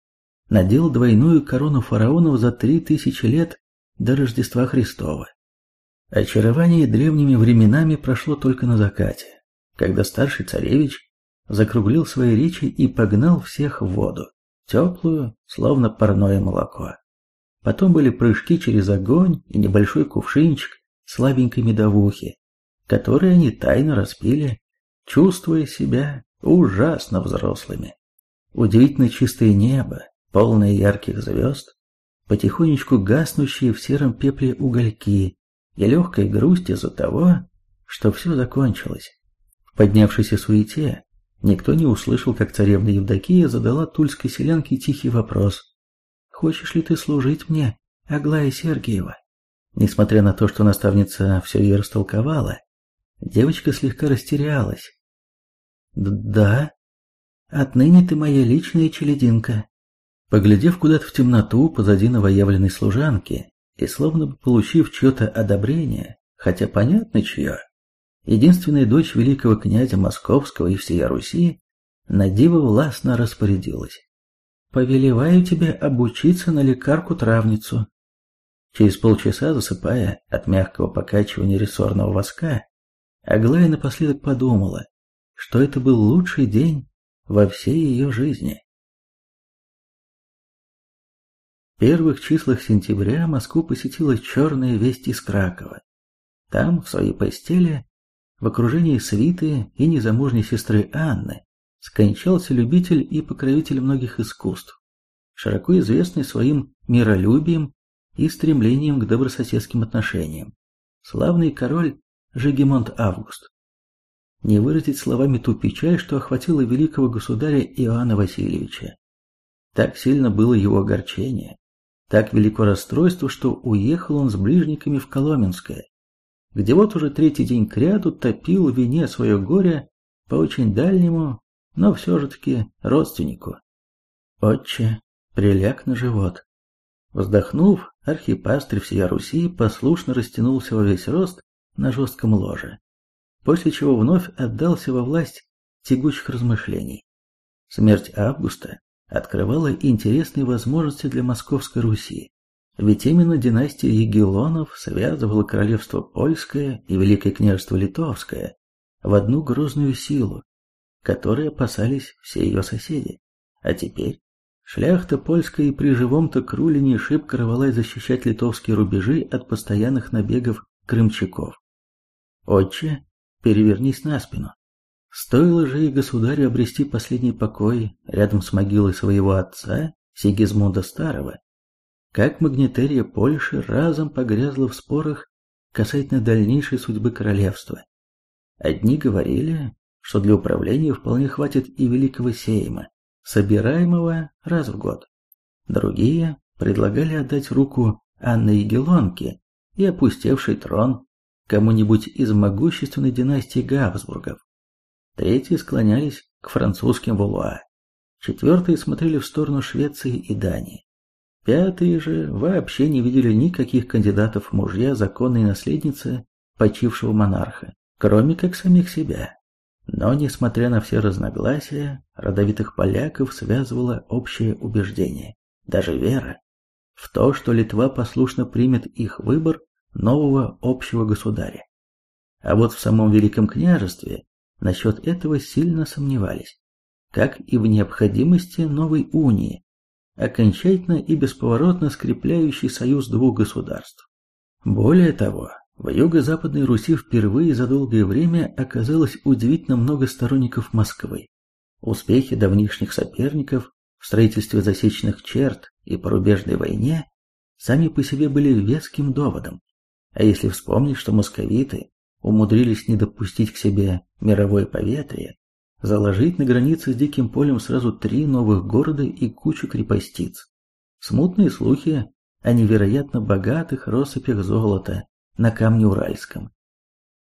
надел двойную корону фараонов за три тысячи лет до Рождества Христова. Очарование древними временами прошло только на закате, когда старший царевич закруглил свои речи и погнал всех в воду, теплую, словно парное молоко. Потом были прыжки через огонь и небольшой кувшинчик слабенькой медовухи, которые они тайно распили, чувствуя себя ужасно взрослыми. Удивительно чистое небо, полное ярких звезд, потихонечку гаснущие в сером пепле угольки и легкая грусть из-за того, что все закончилось. В поднявшейся суете никто не услышал, как царевна Евдокия задала тульской селянке тихий вопрос. «Хочешь ли ты служить мне, Аглая Сергиева?» Несмотря на то, что наставница все ей растолковала, девочка слегка растерялась. «Да, отныне ты моя личная челединка». Поглядев куда-то в темноту позади новоявленной служанки и словно бы получив чье-то одобрение, хотя понятно чье, единственная дочь великого князя Московского и всей Руси, на диво властно распорядилась. «Повелеваю тебе обучиться на лекарку-травницу». Через полчаса, засыпая от мягкого покачивания рессорного воска, Аглая напоследок подумала, что это был лучший день во всей ее жизни. В первых числах сентября Москву посетила черная весть из Кракова. Там, в своей постели, в окружении свиты и незамужней сестры Анны, скончался любитель и покровитель многих искусств, широко известный своим миролюбием и стремлением к добрососедским отношениям, славный король Жегемонт Август. Не выразить словами ту печаль, что охватила великого государя Иоанна Васильевича. Так сильно было его огорчение, так велико расстройство, что уехал он с ближниками в Коломенское, где вот уже третий день кряду топил в вине свое горе по очень дальнему, но все же таки родственнику. Отче, приляг на живот. Вздохнув, архипастырь всея Руси послушно растянулся во весь рост на жестком ложе, после чего вновь отдался во власть тягучих размышлений. Смерть Августа открывала интересные возможности для Московской Руси. Ведь именно династия Егелонов связывала королевство Польское и Великое княжество Литовское в одну грозную силу, которой опасались все ее соседи. А теперь шляхта польская и при живом-то Круле не шибко рвалась защищать литовские рубежи от постоянных набегов крымчаков. «Отче, перевернись на спину», Стоило же и государю обрести последний покой рядом с могилой своего отца, Сигизмунда Старого, как магнитерия Польши разом погрязла в спорах касательно дальнейшей судьбы королевства. Одни говорили, что для управления вполне хватит и великого сейма, собираемого раз в год. Другие предлагали отдать руку Анны Егелонке и опустевший трон кому-нибудь из могущественной династии Габсбургов. Третьи склонялись к французским валуа. Четвертые смотрели в сторону Швеции и Дании. Пятые же вообще не видели никаких кандидатов мужья законной наследницы почившего монарха, кроме как самих себя. Но, несмотря на все разногласия, родовитых поляков связывало общее убеждение, даже вера, в то, что Литва послушно примет их выбор нового общего государя. А вот в самом Великом княжестве насчет этого сильно сомневались, как и в необходимости новой унии, окончательно и бесповоротно скрепляющий союз двух государств. Более того, в юго-западной Руси впервые за долгое время оказалось удивительно много сторонников Москвы. Успехи давнишних соперников в строительстве засечных черт и порубежной войне сами по себе были веским доводом. А если вспомнить, что московиты умудрились не допустить к себе мировое поветрие, заложить на границе с Диким полем сразу три новых города и кучу крепостиц. Смутные слухи о невероятно богатых россыпях золота на камне Уральском.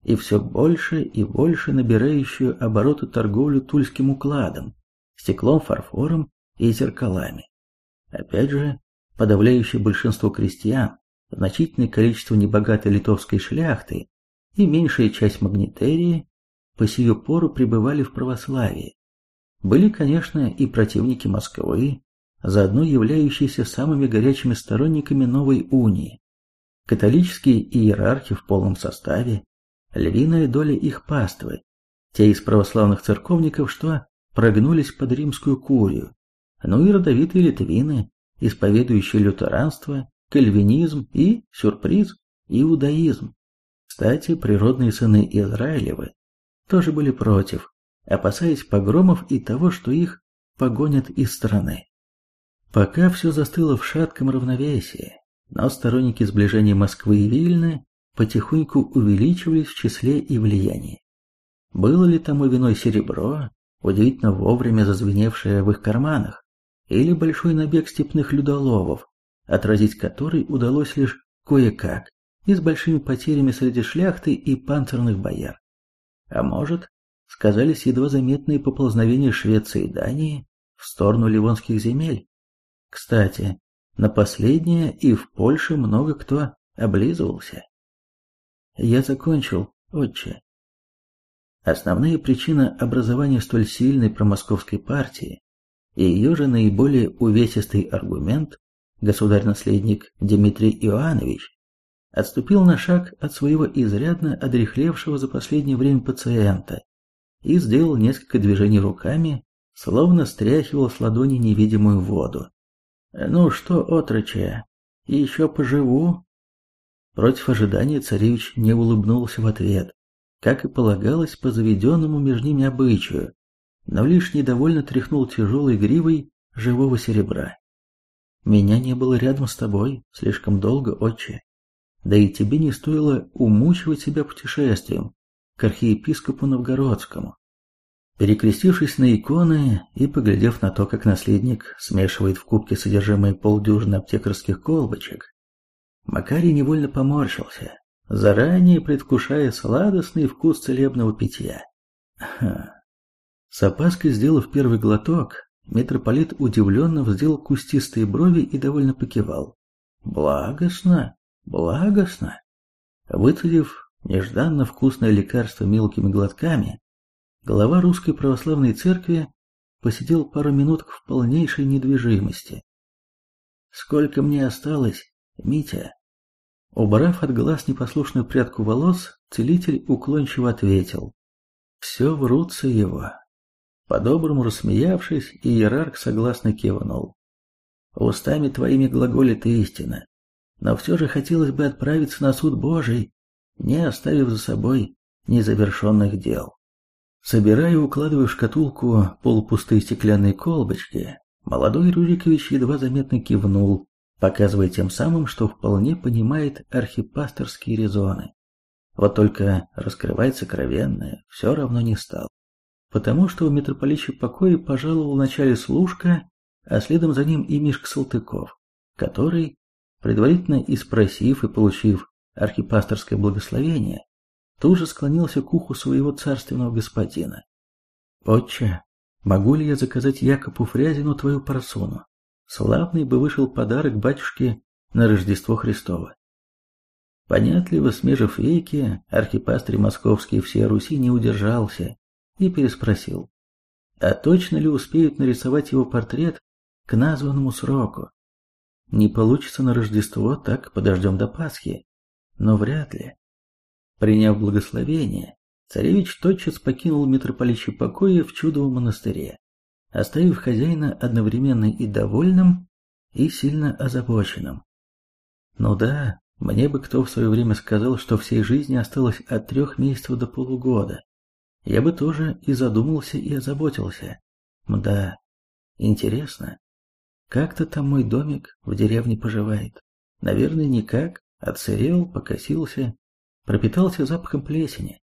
И все больше и больше набирающую обороты торговлю тульским укладом, стеклом, фарфором и зеркалами. Опять же, подавляющее большинство крестьян, значительное количество небогатой литовской шляхты и меньшая часть магнитерии по сию пору пребывали в православии. Были, конечно, и противники Москвы, заодно являющиеся самыми горячими сторонниками новой унии. Католические иерархи в полном составе, львиная доля их паствы, те из православных церковников, что прогнулись под римскую курию, ну и родовитые литвины, исповедующие лютеранство, кальвинизм и, сюрприз, иудаизм. Кстати, природные сыны Израилевы тоже были против, опасаясь погромов и того, что их погонят из страны. Пока все застыло в шатком равновесии, но сторонники сближения Москвы и Вильны потихоньку увеличивались в числе и влиянии. Было ли тому виной серебро, удивительно вовремя зазвеневшее в их карманах, или большой набег степных людоловов, отразить который удалось лишь кое-как и с большими потерями среди шляхты и панцирных бояр. А может, сказались едва заметные поползновения Швеции и Дании в сторону ливонских земель. Кстати, на последнее и в Польше много кто облизывался. Я закончил, отче. Основная причина образования столь сильной промосковской партии и ее же наиболее увесистый аргумент, государь-наследник Дмитрий Иоаннович, отступил на шаг от своего изрядно одрехлевшего за последнее время пациента и сделал несколько движений руками, словно стряхивал с ладони невидимую воду. «Ну что, отроче, еще поживу?» Против ожидания царевич не улыбнулся в ответ, как и полагалось по заведенному между ними обычаю, но лишь недовольно тряхнул тяжелой гривой живого серебра. «Меня не было рядом с тобой слишком долго, отче да и тебе не стоило умучивать себя путешествием к архиепископу Новгородскому. Перекрестившись на иконы и поглядев на то, как наследник смешивает в кубке содержимое полдюжины аптекарских колбочек, Макарий невольно поморщился, заранее предвкушая сладостный вкус целебного питья. Ха. С опаской сделав первый глоток, митрополит удивленно вздел кустистые брови и довольно покивал. «Благостно!» Благостно. Выцедив нежданно вкусное лекарство мелкими глотками, глава русской православной церкви посидел пару минут в полнейшей недвижимости. «Сколько мне осталось, Митя?» Убрав от глаз непослушную прядку волос, целитель уклончиво ответил. «Все врутся его». По-доброму рассмеявшись, иерарх согласно кивнул. «Устами твоими глаголит истина но все же хотелось бы отправиться на суд Божий, не оставив за собой незавершенных дел. Собирая и укладывая в шкатулку полупустые стеклянные колбочки, молодой Рюрикович едва заметно кивнул, показывая тем самым, что вполне понимает архипасторские резоны. Вот только раскрывать сокровенное все равно не стал, потому что у митрополича покоя пожаловал вначале служка, а следом за ним и Мишка Салтыков, который предварительно и спросив и получив архипасторское благословение, тут же склонился к уху своего царственного господина. «Отче, могу ли я заказать Якобу Фрязину твою парсуну? Славный бы вышел подарок батюшке на Рождество Христово». Понятливо смежив веки, архипастырь московский всей Руси не удержался и переспросил, а точно ли успеют нарисовать его портрет к названному сроку? Не получится на Рождество, так подождем до Пасхи. Но вряд ли. Приняв благословение, царевич тотчас покинул митрополичий покоя в чудовом монастыре, оставив хозяина одновременно и довольным, и сильно озабоченным. Ну да, мне бы кто в свое время сказал, что всей жизни осталось от трех месяцев до полугода. Я бы тоже и задумался, и озаботился. Мда, интересно, как-то там мой домик в деревне поживает. Наверное, никак. Отсырел, покосился, пропитался запахом плесени.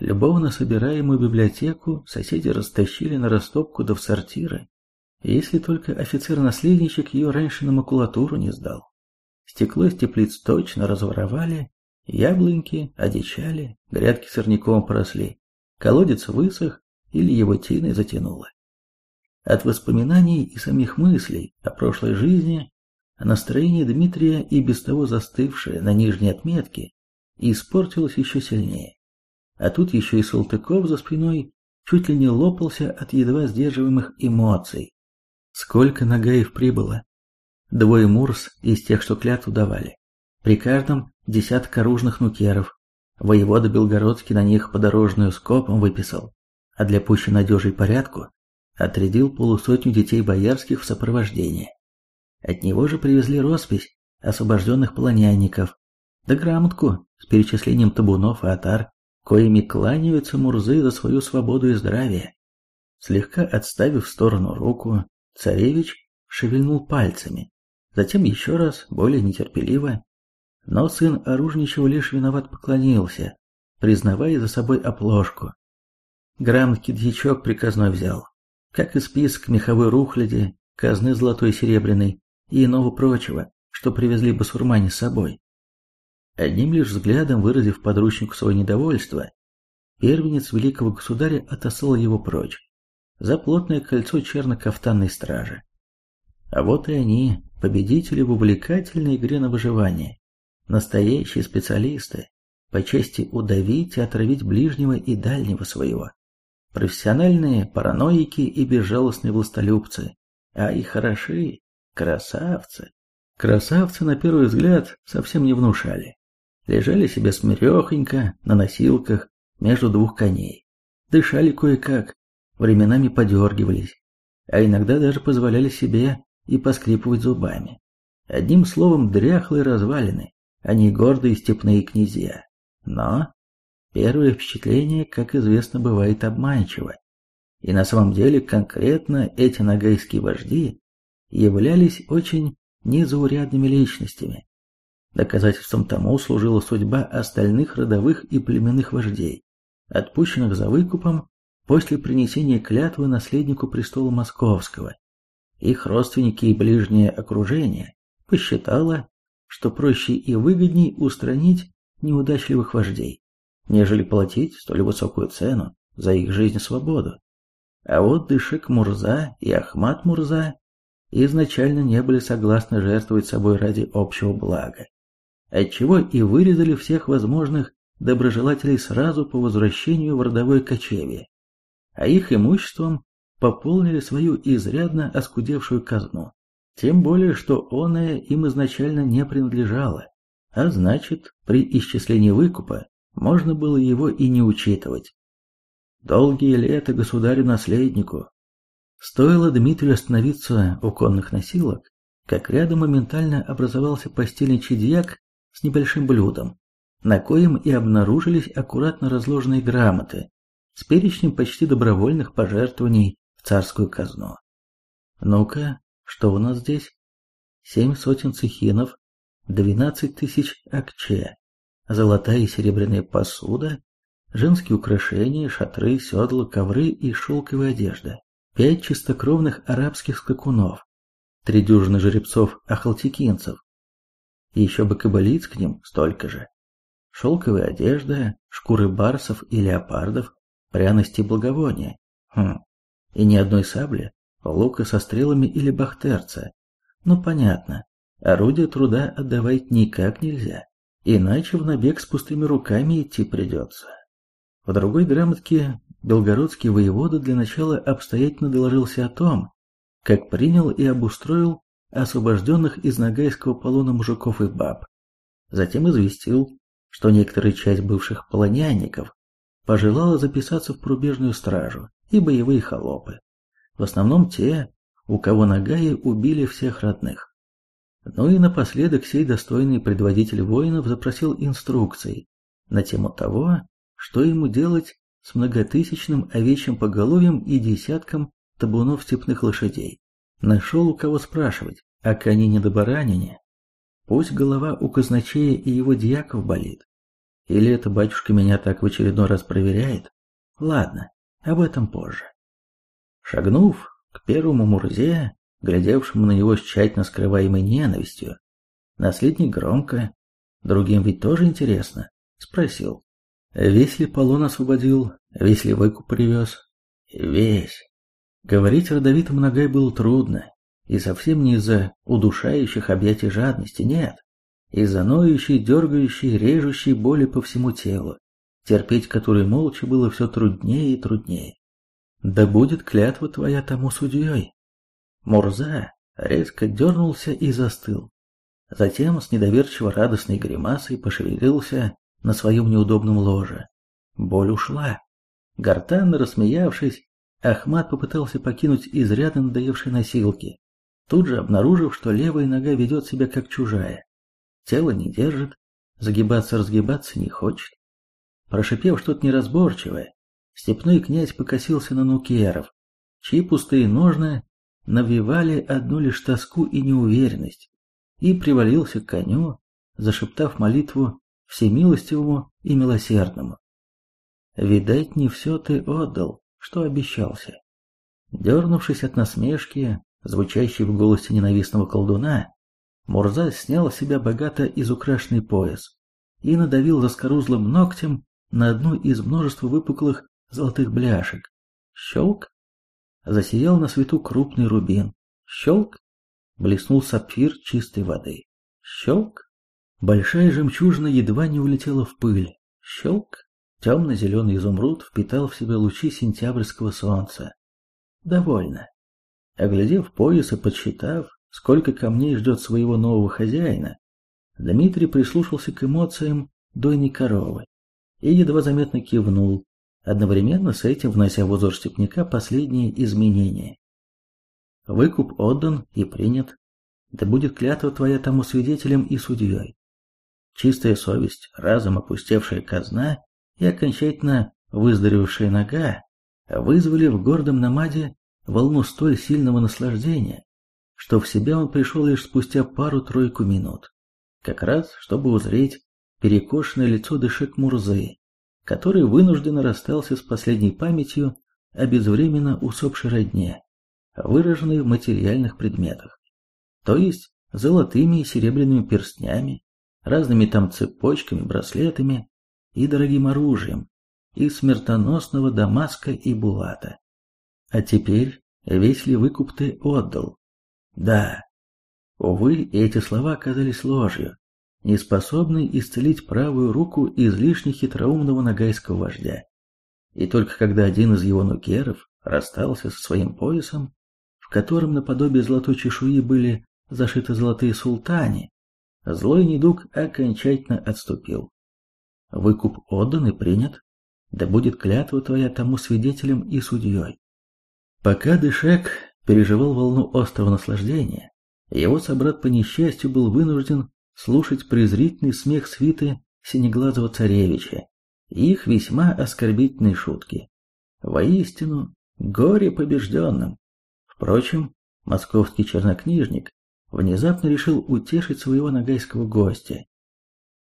Любовно собираемую библиотеку соседи растащили на растопку да в сортиры. Если только офицер-наследничек ее раньше на макулатуру не сдал. Стекло из теплиц точно разворовали, яблоньки одичали, грядки сорняком поросли, колодец высох или его тиной затянуло. От воспоминаний и самих мыслей о прошлой жизни настроение Дмитрия и без того застывшее на нижней отметке испортилось еще сильнее. А тут еще и Салтыков за спиной чуть ли не лопался от едва сдерживаемых эмоций. Сколько Нагаев прибыло? Двое мурс из тех, что клятву давали. При каждом десятка оружных нукеров. Воевода Белгородский на них подорожную скопом выписал. А для пущей надежи и порядку отрядил полусотню детей боярских в сопровождение. От него же привезли роспись освобожденных полонянников, да грамотку с перечислением табунов и отар, коими кланяются мурзы за свою свободу и здравие. Слегка отставив в сторону руку, царевич шевельнул пальцами, затем еще раз, более нетерпеливо. Но сын оружничего лишь виноват поклонился, признавая за собой оплошку. Грамотки дьячок приказной взял, как и список меховой рухляди, казны золотой и серебряной и иного прочего, что привезли басурмане с собой. Одним лишь взглядом выразив подручнику свое недовольство, первенец великого государя отослал его прочь, за плотное кольцо черно-кафтанной стражи. А вот и они, победители в увлекательной игре на выживание, настоящие специалисты, по части удавить и отравить ближнего и дальнего своего. Профессиональные параноики и безжалостные властолюбцы, а и хороши, красавцы. Красавцы, на первый взгляд, совсем не внушали. Лежали себе смирехонько на носилках между двух коней. Дышали кое-как, временами подергивались, а иногда даже позволяли себе и поскрипывать зубами. Одним словом, дряхлые развалины, не гордые степные князья. Но первое впечатление, как известно, бывает обманчиво. И на самом деле конкретно эти нагайские вожди являлись очень незаурядными личностями. Доказательством тому служила судьба остальных родовых и племенных вождей, отпущенных за выкупом после принесения клятвы наследнику престола Московского. Их родственники и ближнее окружение посчитало, что проще и выгодней устранить неудачливых вождей, нежели платить столь высокую цену за их жизнь и свободу. А вот Дышек Мурза и Ахмат Мурза изначально не были согласны жертвовать собой ради общего блага, отчего и вырезали всех возможных доброжелателей сразу по возвращению в родовое кочевье, а их имуществом пополнили свою изрядно оскудевшую казну. Тем более, что оное им изначально не принадлежало, а значит, при исчислении выкупа можно было его и не учитывать. Долгие лета государю-наследнику. Стоило Дмитрию остановиться у конных носилок, как рядом моментально образовался постельный чадьяк с небольшим блюдом, на коем и обнаружились аккуратно разложенные грамоты с перечнем почти добровольных пожертвований в царскую казну. Ну-ка, что у нас здесь? Семь сотен цехинов, двенадцать тысяч акче, золотая и серебряная посуда, женские украшения, шатры, седла, ковры и шелковая одежда, пять чистокровных арабских скакунов, три дюжины жеребцов-ахалтекинцев, еще бы кабалиц к ним столько же. Шелковая одежда, шкуры барсов и леопардов, пряности и благовония. Хм, и ни одной сабли, лука со стрелами или бахтерца. Ну понятно, орудие труда отдавать никак нельзя, иначе в набег с пустыми руками идти придется. В другой грамотке белгородский воевода для начала обстоятельно доложился о том, как принял и обустроил освобожденных из Ногайского полона мужиков и баб. Затем известил, что некоторая часть бывших полонянников пожелала записаться в прубежную стражу и боевые холопы. В основном те, у кого Нагаи убили всех родных. Ну и напоследок сей достойный предводитель воинов запросил инструкций на тему того, что ему делать с многотысячным овечьим поголовьем и десятком табунов степных лошадей. Нашел у кого спрашивать, а кони до баранине. Пусть голова у казначея и его дьяков болит, или это батюшка меня так в очередной раз проверяет? Ладно, об этом позже. Шагнув к первому Мурзе, глядевшему на него с тщательно скрываемой ненавистью, наследник громко, другим ведь тоже интересно, спросил. Весь ли полон освободил, весь ли выкуп привез? Весь. Говорить родовитому Нагай было трудно, и совсем не из-за удушающих объятий жадности, нет из-за ноющей, дергающей, режущей боли по всему телу, терпеть которой молча было все труднее и труднее. Да будет клятва твоя тому судьей. Мурза резко дернулся и застыл. Затем с недоверчиво радостной гримасой пошевелился на своем неудобном ложе. Боль ушла. Гортанно рассмеявшись, Ахмат попытался покинуть изрядно надоевшие носилки, тут же обнаружив, что левая нога ведет себя как чужая. Тело не держит, загибаться-разгибаться не хочет. Прошипев что-то неразборчивое, степной князь покосился на нукеров, чьи пустые ножны навевали одну лишь тоску и неуверенность, и привалился к коню, зашептав молитву всемилостивому и милосердному. «Видать, не все ты отдал, что обещался». Дернувшись от насмешки, звучащей в голосе ненавистного колдуна, Мурза снял с себя богато изукрашенный пояс и надавил заскорузлым ногтем на одну из множества выпуклых золотых бляшек. Щелк! Засиял на свету крупный рубин. Щелк! Блеснул сапфир чистой воды. Щелк! Большая жемчужина едва не улетела в пыль. Щелк! Темно-зеленый изумруд впитал в себя лучи сентябрьского солнца. Довольно. Оглядев пояс и подсчитав, сколько камней ждет своего нового хозяина, Дмитрий прислушался к эмоциям дойной коровы и едва заметно кивнул, одновременно с этим внося в узор степняка последние изменения. Выкуп отдан и принят, да будет клятва твоя тому свидетелем и судьей. Чистая совесть, разом опустевшая казна и окончательно выздоровевшая нога вызвали в гордом намаде волну столь сильного наслаждения, что в себя он пришел лишь спустя пару-тройку минут, как раз чтобы узреть перекошенное лицо Дышек Мурзы, который вынужденно расстался с последней памятью о безвременно усопшей родне, выраженной в материальных предметах, то есть золотыми и серебряными перстнями, разными там цепочками, браслетами и дорогим оружием из смертоносного Дамаска и Булата. А теперь весь ли выкуп ты отдал? Да. Увы, эти слова оказались ложью, неспособной исцелить правую руку излишне хитроумного нагайского вождя. И только когда один из его нукеров расстался со своим поясом, в котором наподобие золотой чешуи были зашиты золотые султани, злой недуг окончательно отступил. Выкуп отдан и принят, да будет клятва твоя тому свидетелем и судьей. Пока Дышек переживал волну острого наслаждения, его собрат по несчастью был вынужден слушать презрительный смех свиты Синеглазого царевича и их весьма оскорбительные шутки. Воистину, горе побежденным. Впрочем, московский чернокнижник внезапно решил утешить своего нагайского гостя.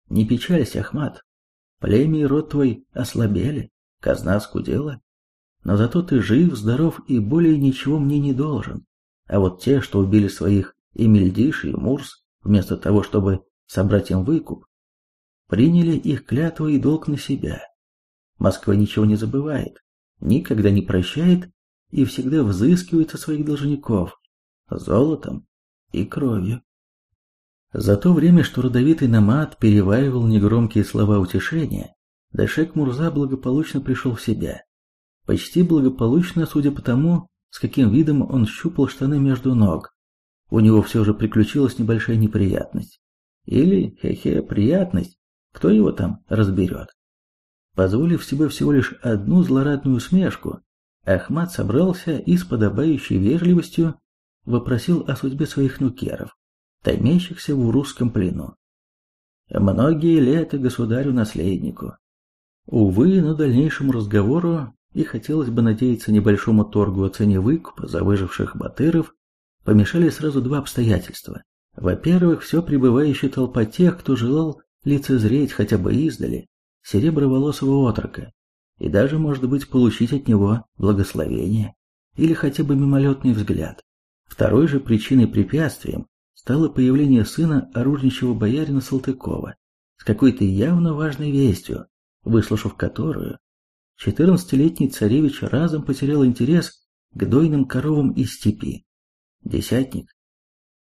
«Не печалься, Ахмат, племя и род твой ослабели, казна скудела, но зато ты жив, здоров и более ничего мне не должен. А вот те, что убили своих Эмильдиш и Мурс, вместо того, чтобы собрать им выкуп, приняли их клятву и долг на себя. Москва ничего не забывает, никогда не прощает и всегда взыскивает со своих должников золотом и кровью. За то время, что родовитый намат переваривал негромкие слова утешения, Дашек Мурза благополучно пришел в себя. Почти благополучно, судя по тому, с каким видом он щупал штаны между ног. У него все же приключилась небольшая неприятность. Или, хе-хе, приятность, кто его там разберет. Позволив себе всего лишь одну злорадную усмешку, Ахмат собрался и с подобающей вежливостью вопросил о судьбе своих нукеров, томящихся в русском плену. Многие лета государю-наследнику. Увы, но дальнейшему разговору и хотелось бы надеяться небольшому торгу о цене выкупа за выживших батыров, помешали сразу два обстоятельства. Во-первых, все прибывающая толпа тех, кто желал лицезреть хотя бы издали сереброволосого отрока, и даже, может быть, получить от него благословение или хотя бы мимолетный взгляд. Второй же причиной препятствием стало появление сына оружничего боярина Салтыкова с какой-то явно важной вестью, выслушав которую Четырнадцатилетний царевич разом потерял интерес к дойным коровам из степи. Десятник.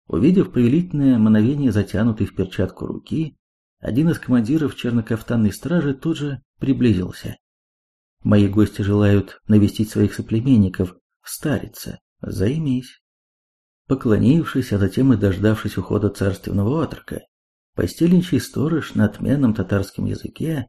Увидев повелительное мановение затянутой в перчатку руки, один из командиров чернокафтанной стражи тут же приблизился. Мои гости желают навестить своих соплеменников в Старице. Займись. Поклонившись, а затем и дождавшись ухода царственного отрока, постельничий сторож на отменном татарском языке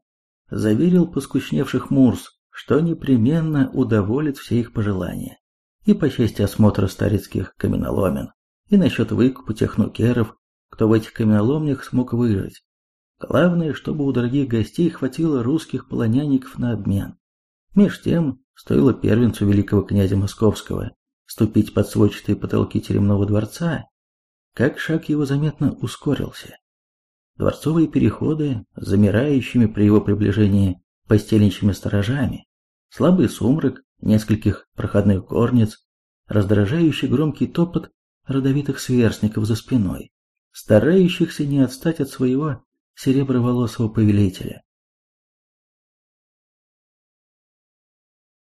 заверил поскучневших мурс, что непременно удоволит все их пожелания. И по части осмотра старецких каменоломен, и насчет выкупа тех нукеров, кто в этих каменоломнях смог выжить. Главное, чтобы у дорогих гостей хватило русских полонянников на обмен. Меж тем, стоило первенцу великого князя Московского ступить под сводчатые потолки теремного дворца, как шаг его заметно ускорился. Дворцовые переходы, замирающими при его приближении постельничьими сторожами, слабый сумрак нескольких проходных горниц, раздражающий громкий топот родовитых сверстников за спиной, старающихся не отстать от своего сереброволосого повелителя.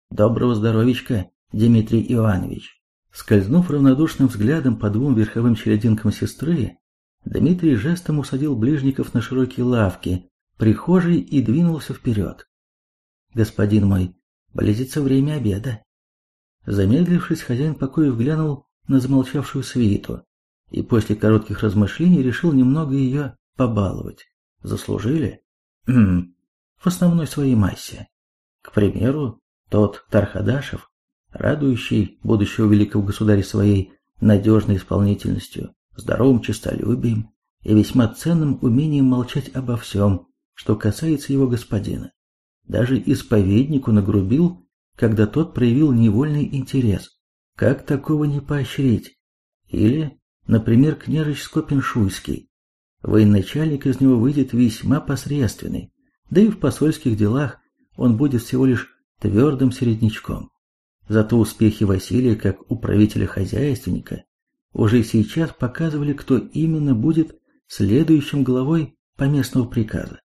Доброго здоровичка, Дмитрий Иванович. Скользнув равнодушным взглядом по двум верховым черединкам сестры, Дмитрий жестом усадил ближников на широкие лавки, прихожей и двинулся вперед. «Господин мой, близится время обеда». Замедлившись, хозяин покоя глянул на замолчавшую свиту и после коротких размышлений решил немного ее побаловать. Заслужили? Хм, в основной своей массе. К примеру, тот Тархадашев, радующий будущего великого государя своей надежной исполнительностью, здоровым честолюбием и весьма ценным умением молчать обо всем, что касается его господина. Даже исповеднику нагрубил, когда тот проявил невольный интерес. Как такого не поощрить? Или, например, княжич Скопин-Шуйский. Военачальник из него выйдет весьма посредственный, да и в посольских делах он будет всего лишь твердым середнячком. Зато успехи Василия как управителя-хозяйственника уже сейчас показывали, кто именно будет следующим главой поместного приказа.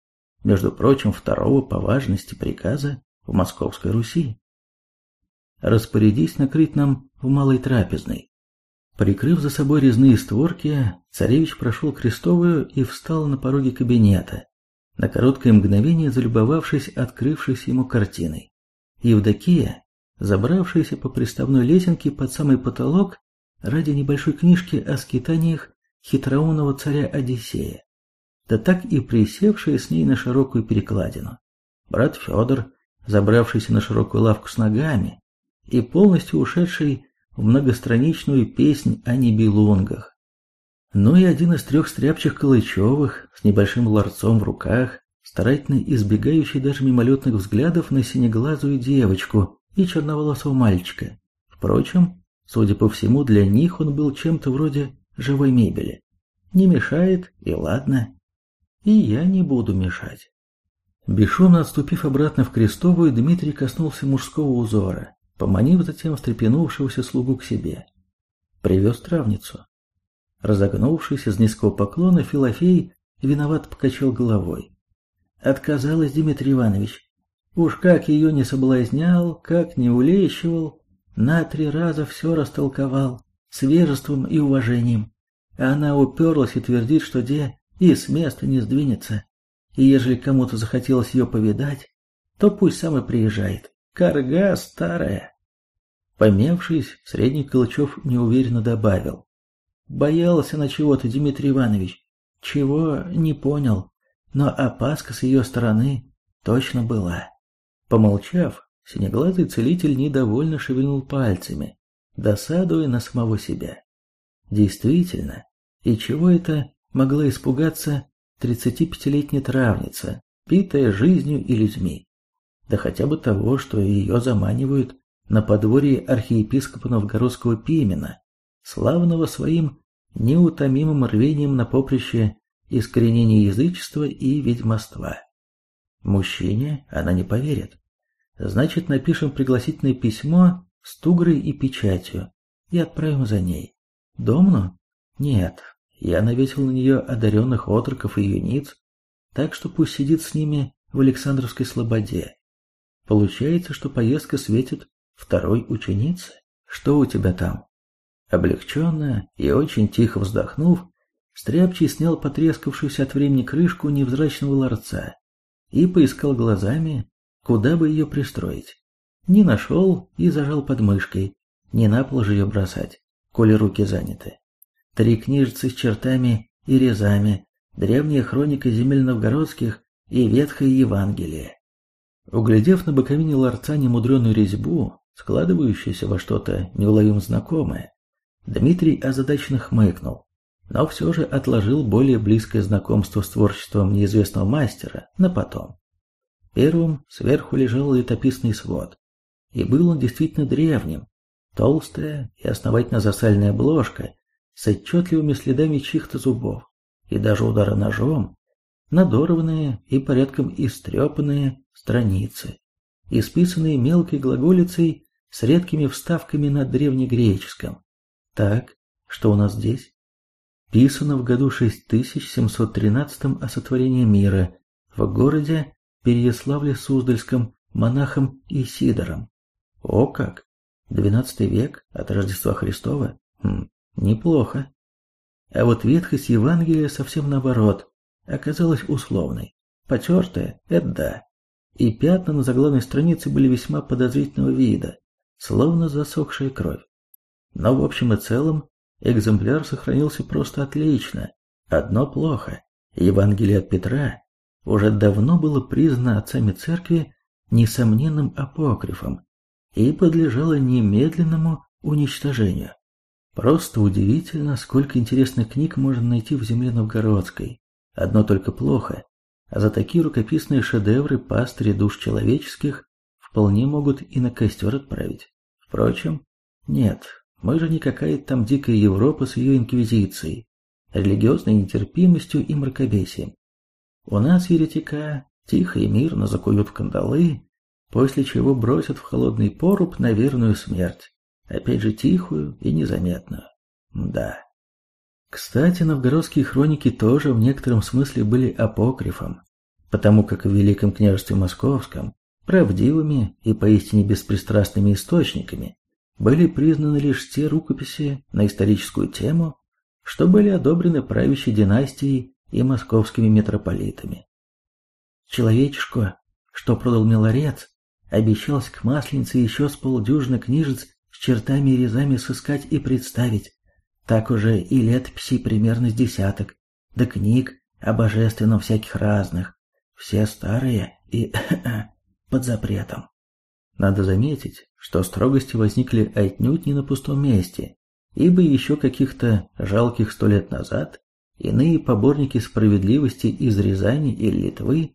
Между прочим, второго по важности приказа в Московской Руси. Распорядись накрыть нам в малой трапезной. Прикрыв за собой резные створки, царевич прошел крестовую и встал на пороге кабинета, на короткое мгновение залюбовавшись открывшейся ему картиной. Евдокия, забравшаяся по приставной лесенке под самый потолок, ради небольшой книжки о скитаниях хитроумного царя Одиссея, да так и присевшая с ней на широкую перекладину. Брат Федор, забравшийся на широкую лавку с ногами и полностью ушедший в многостраничную песнь о небелунгах. Ну и один из трех стряпчих Калычевых с небольшим ларцом в руках, старательно избегающий даже мимолетных взглядов на синеглазую девочку и черноволосого мальчика. Впрочем, Судя по всему, для них он был чем-то вроде живой мебели. Не мешает, и ладно. И я не буду мешать. Бесшумно отступив обратно в крестовую, Дмитрий коснулся мужского узора, поманив затем встрепенувшегося слугу к себе. Привез травницу. Разогнувшись из низкого поклона, Филофей виноват покачал головой. Отказалась Дмитрий Иванович. Уж как ее не соблазнял, как не улещивал, на три раза все растолковал, с вежеством и уважением. Она уперлась и твердит, что де и с места не сдвинется. И ежели кому-то захотелось ее повидать, то пусть сам и приезжает. Карга старая. Помявшись, средний Калычев неуверенно добавил. Боялся на чего-то, Дмитрий Иванович. Чего, не понял. Но опаска с ее стороны точно была. Помолчав, Синеглазый целитель недовольно шевельнул пальцами, досадуя на самого себя. Действительно, и чего это могла испугаться 35-летняя травница, питая жизнью и людьми? Да хотя бы того, что ее заманивают на подворье архиепископа Новгородского Пимена, славного своим неутомимым рвением на поприще искоренения язычества и ведьмоства. Мужчине она не поверит. Значит, напишем пригласительное письмо с тугрой и печатью и отправим за ней. Домну? Нет, я навесил на нее одаренных отроков и юниц, так что пусть сидит с ними в Александровской слободе. Получается, что поездка светит второй ученице. Что у тебя там? Облегченно и очень тихо вздохнув, Стряпчий снял потрескавшуюся от времени крышку невзрачного ларца и поискал глазами Куда бы ее пристроить? Не нашел и зажал под мышкой. Не на пол же ее бросать, коли руки заняты. Три книжицы с чертами и резами, древняя хроника земель новгородских и ветхое Евангелие. Углядев на боковине ларца немудреную резьбу, складывающуюся во что-то неуловимо знакомое, Дмитрий озадаченно хмыкнул, но все же отложил более близкое знакомство с творчеством неизвестного мастера на потом. Первым сверху лежал летописный свод, и был он действительно древним. Толстая и основательно засальная обложка с отчетливыми следами чьих-то зубов и даже удара ножом, надорванные и порядком истрепанные страницы, исписанные мелкой глаголицей с редкими вставками на древнегреческом. Так, что у нас здесь? Писано в году 6713 о сотворении мира в городе Переяславле-Суздальском монахом Исидором. О как! Двенадцатый век от Рождества Христова? Хм, неплохо. А вот ветхость Евангелия совсем наоборот, оказалась условной. Потертая – это да. И пятна на заглавной странице были весьма подозрительного вида, словно засохшая кровь. Но в общем и целом экземпляр сохранился просто отлично. Одно плохо. Евангелие от Петра уже давно было признано отцами церкви несомненным апокрифом и подлежало немедленному уничтожению. Просто удивительно, сколько интересных книг можно найти в земле новгородской. Одно только плохо. За такие рукописные шедевры пастыри душ человеческих вполне могут и на костер отправить. Впрочем, нет, мы же не какая-то там дикая Европа с ее инквизицией, религиозной нетерпимостью и мракобесием. У нас еретика тихо и мирно закуют в кандалы, после чего бросят в холодный поруб на верную смерть, опять же тихую и незаметную. Да. Кстати, новгородские хроники тоже в некотором смысле были апокрифом, потому как в Великом княжестве Московском правдивыми и поистине беспристрастными источниками были признаны лишь те рукописи на историческую тему, что были одобрены правящей династией и московскими митрополитами. Человечешко, что продал мне ларец, обещался к масленице еще с полдюжины книжец с чертами и резами сыскать и представить, так уже и летописей примерно с десяток, да книг о божественном всяких разных, все старые и под запретом. Надо заметить, что строгости возникли отнюдь не на пустом месте, ибо еще каких-то жалких сто лет назад иные поборники справедливости из Рязани или Литвы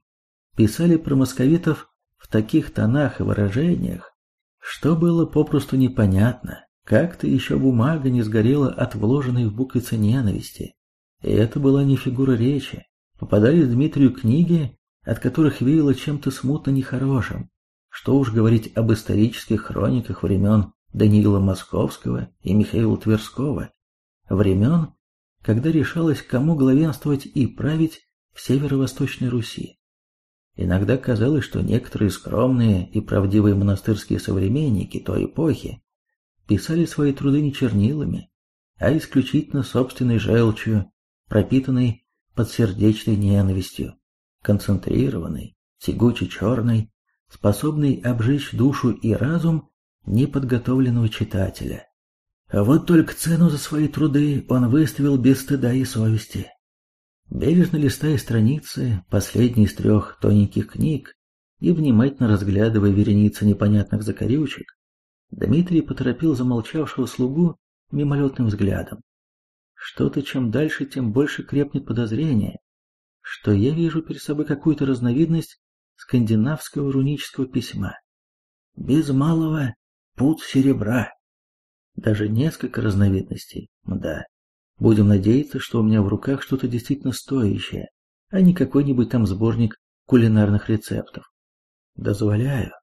писали про московитов в таких тонах и выражениях, что было попросту непонятно, как-то еще бумага не сгорела от вложенной в буквицы ненависти. И это была не фигура речи. Попадались Дмитрию книги, от которых веяло чем-то смутно нехорошим. Что уж говорить об исторических хрониках времен Даниила Московского и Михаила Тверского. Времен, когда решалось, кому главенствовать и править в северо-восточной Руси. Иногда казалось, что некоторые скромные и правдивые монастырские современники той эпохи писали свои труды не чернилами, а исключительно собственной желчью, пропитанной подсердечной ненавистью, концентрированной, тягуче черной, способной обжечь душу и разум неподготовленного читателя. Вот только цену за свои труды он выставил без стыда и совести. Бережно листая страницы, последней из трех тоненьких книг, и внимательно разглядывая вереницы непонятных закорючек, Дмитрий поторопил замолчавшего слугу мимолетным взглядом. Что-то чем дальше, тем больше крепнет подозрение, что я вижу перед собой какую-то разновидность скандинавского рунического письма. Без малого путь серебра. Даже несколько разновидностей, да. Будем надеяться, что у меня в руках что-то действительно стоящее, а не какой-нибудь там сборник кулинарных рецептов. Дозволяю.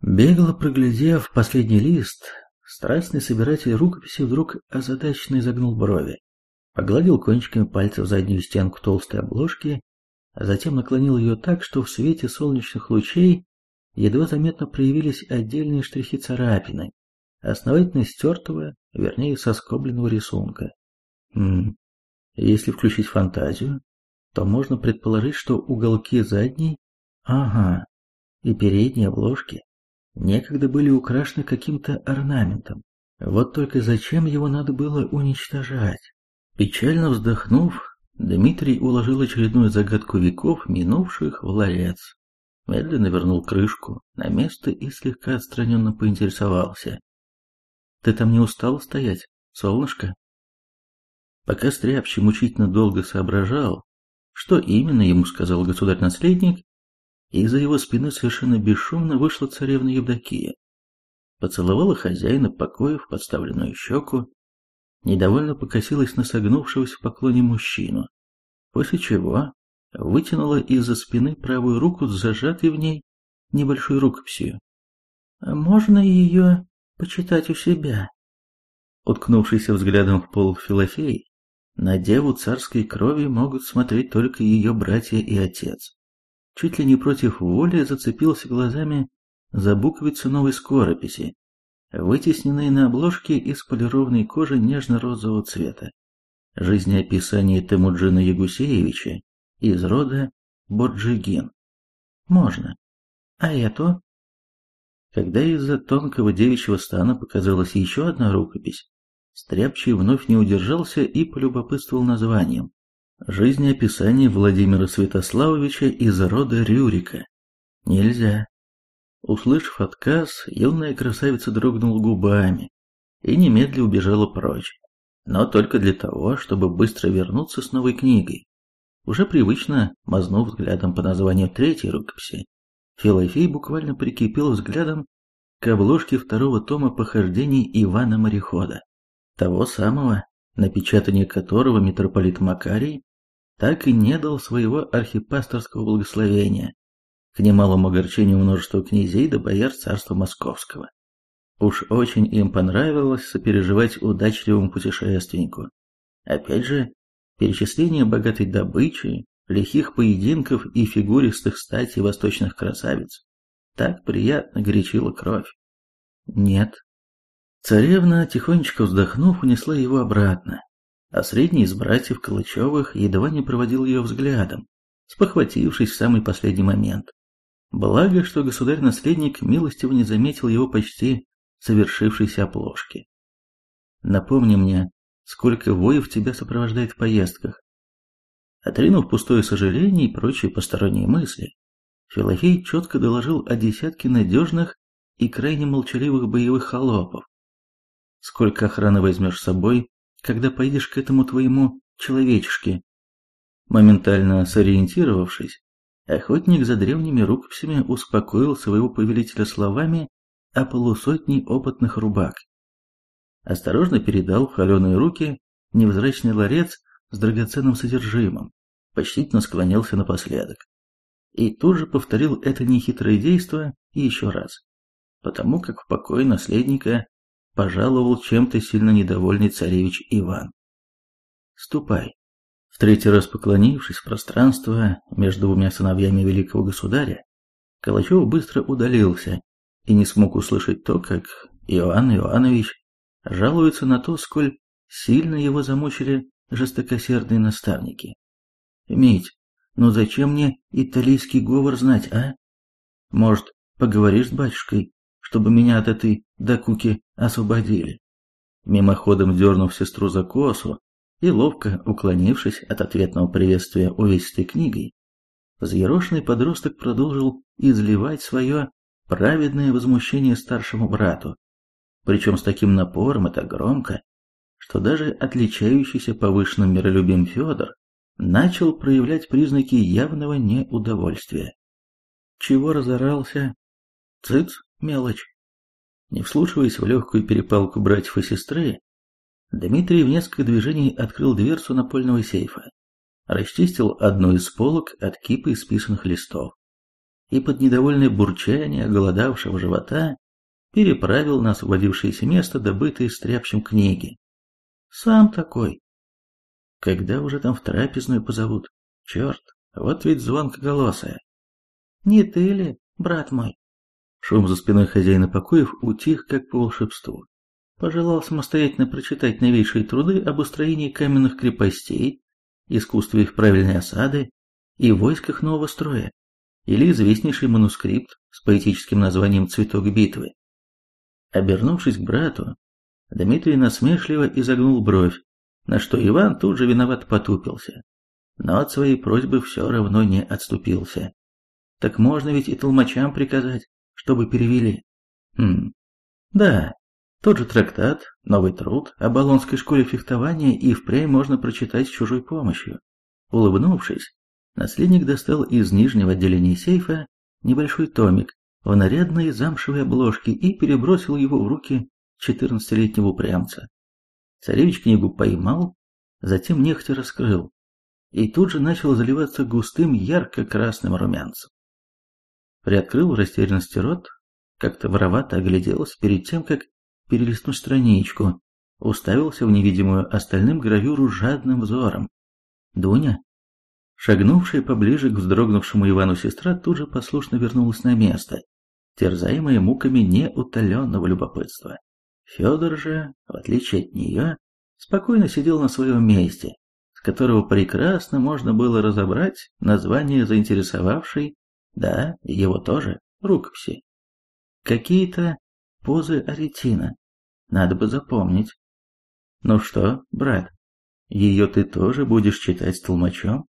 Бегло проглядев последний лист, страстный собиратель рукописи вдруг озадаченно изогнул брови, погладил кончиками пальцев заднюю стенку толстой обложки, а затем наклонил ее так, что в свете солнечных лучей едва заметно проявились отдельные штрихи царапины, основательно стертого, вернее соскобленного рисунка. Хм, если включить фантазию, то можно предположить, что уголки задней, ага, и передней обложки некогда были украшены каким-то орнаментом. Вот только зачем его надо было уничтожать? Печально вздохнув, Дмитрий уложил очередную загадку веков, минувших в ларец. медленно вернул крышку на место и слегка отстраненно поинтересовался. «Ты там не устал стоять, солнышко?» Пока Стряпчий мучительно долго соображал, что именно ему сказал государь-наследник, из-за его спины совершенно бесшумно вышла царевна Евдокия. Поцеловала хозяина покоя в подставленную щеку, недовольно покосилась на согнувшегося в поклоне мужчину, после чего вытянула из-за спины правую руку с зажатой в ней небольшой рукописью. «А можно ее почитать у себя?» Уткнувшийся взглядом в пол Филофей, на деву царской крови могут смотреть только ее братья и отец. Чуть ли не против воли зацепился глазами за буквицы новой скорописи, вытесненные на обложке из полированной кожи нежно-розового цвета. Жизнеописание Темуджина Ягусеевича из рода Борджигин. Можно. А это? Когда из-за тонкого девичьего стана показалась еще одна рукопись, Стряпчий вновь не удержался и полюбопытствовал названием. Жизнеописание Владимира Святославовича из рода Рюрика. Нельзя. Услышав отказ, юная красавица дрогнула губами и немедленно убежала прочь, но только для того, чтобы быстро вернуться с новой книгой. Уже привычно, мазнув взглядом по названию третьей рукописи, Филофей буквально прикипел взглядом к обложке второго тома похождений Ивана Морехода, того самого, напечатание которого митрополит Макарий так и не дал своего архипасторского благословения, к немалому огорчению множества князей да бояр царства московского. Уж очень им понравилось сопереживать удачливому путешественнику. Опять же, Перечисление богатой добычи, лихих поединков и фигуристых статей восточных красавиц так приятно горячило кровь. Нет. Царевна, тихонечко вздохнув, унесла его обратно, а средний из братьев Калычевых едва не проводил ее взглядом, спохватившись в самый последний момент. Благо, что государь-наследник милостиво не заметил его почти совершившейся оплошки. Напомни мне, сколько воев тебя сопровождает в поездках. Отринув пустое сожаление и прочие посторонние мысли, Филофей четко доложил о десятке надежных и крайне молчаливых боевых холопов. Сколько охраны возьмешь с собой, когда поедешь к этому твоему человечешке? Моментально сориентировавшись, охотник за древними рукописями успокоил своего повелителя словами о полусотне опытных рубак осторожно передал в холеные руки невзрачный ларец с драгоценным содержимым, почтительно склонился напоследок. И тут же повторил это нехитрое действо еще раз, потому как в покое наследника пожаловал чем-то сильно недовольный царевич Иван. «Ступай». В третий раз поклонившись в пространство между двумя сыновьями великого государя, Калачев быстро удалился и не смог услышать то, как Иоанн Иоаннович жалуется на то, сколь сильно его замучили жестокосердные наставники. «Мить, ну зачем мне итальянский говор знать, а? Может, поговоришь с батюшкой, чтобы меня от этой докуки освободили?» Мимоходом дернув сестру за косу и ловко уклонившись от ответного приветствия увесистой книгой, взъерошенный подросток продолжил изливать свое праведное возмущение старшему брату, причем с таким напором и так громко, что даже отличающийся повышенным миролюбием Федор начал проявлять признаки явного неудовольствия. Чего разорался? Цыц, мелочь. Не вслушиваясь в легкую перепалку братьев и сестры, Дмитрий в несколько движений открыл дверцу напольного сейфа, расчистил одну из полок от кипы исписанных листов и под недовольное бурчание оголодавшего живота переправил на освободившееся место добытые стряпчем книги. Сам такой. Когда уже там в трапезную позовут? Черт, вот ведь звонкоголосая. Не ты ли, брат мой? Шум за спиной хозяина покоев утих, как по волшебству. Пожелал самостоятельно прочитать новейшие труды об устроении каменных крепостей, искусстве их правильной осады и войсках нового строя, или известнейший манускрипт с поэтическим названием «Цветок битвы», Обернувшись к брату, Дмитрий насмешливо изогнул бровь, на что Иван тут же виноват потупился, но от своей просьбы все равно не отступился. Так можно ведь и толмачам приказать, чтобы перевели. Хм, да, тот же трактат, новый труд о Болонской школе фехтования и впрямь можно прочитать с чужой помощью. Улыбнувшись, наследник достал из нижнего отделения сейфа небольшой томик в нарядной замшевой обложке и перебросил его в руки четырнадцатилетнего упрямца. Царевич книгу поймал, затем нехотя раскрыл и тут же начал заливаться густым ярко-красным румянцем. Приоткрыл в растерянности рот, как-то воровато огляделся перед тем, как перелистнуть страничку, уставился в невидимую остальным гравюру жадным взором. Дуня, шагнувшая поближе к вздрогнувшему Ивану сестра, тут же послушно вернулась на место, терзаемая муками неутоленного любопытства. Федор же, в отличие от нее, спокойно сидел на своем месте, с которого прекрасно можно было разобрать название заинтересовавшей, да, его тоже, рукописи. Какие-то позы аретина. Надо бы запомнить. Ну что, брат, ее ты тоже будешь читать с толмачом?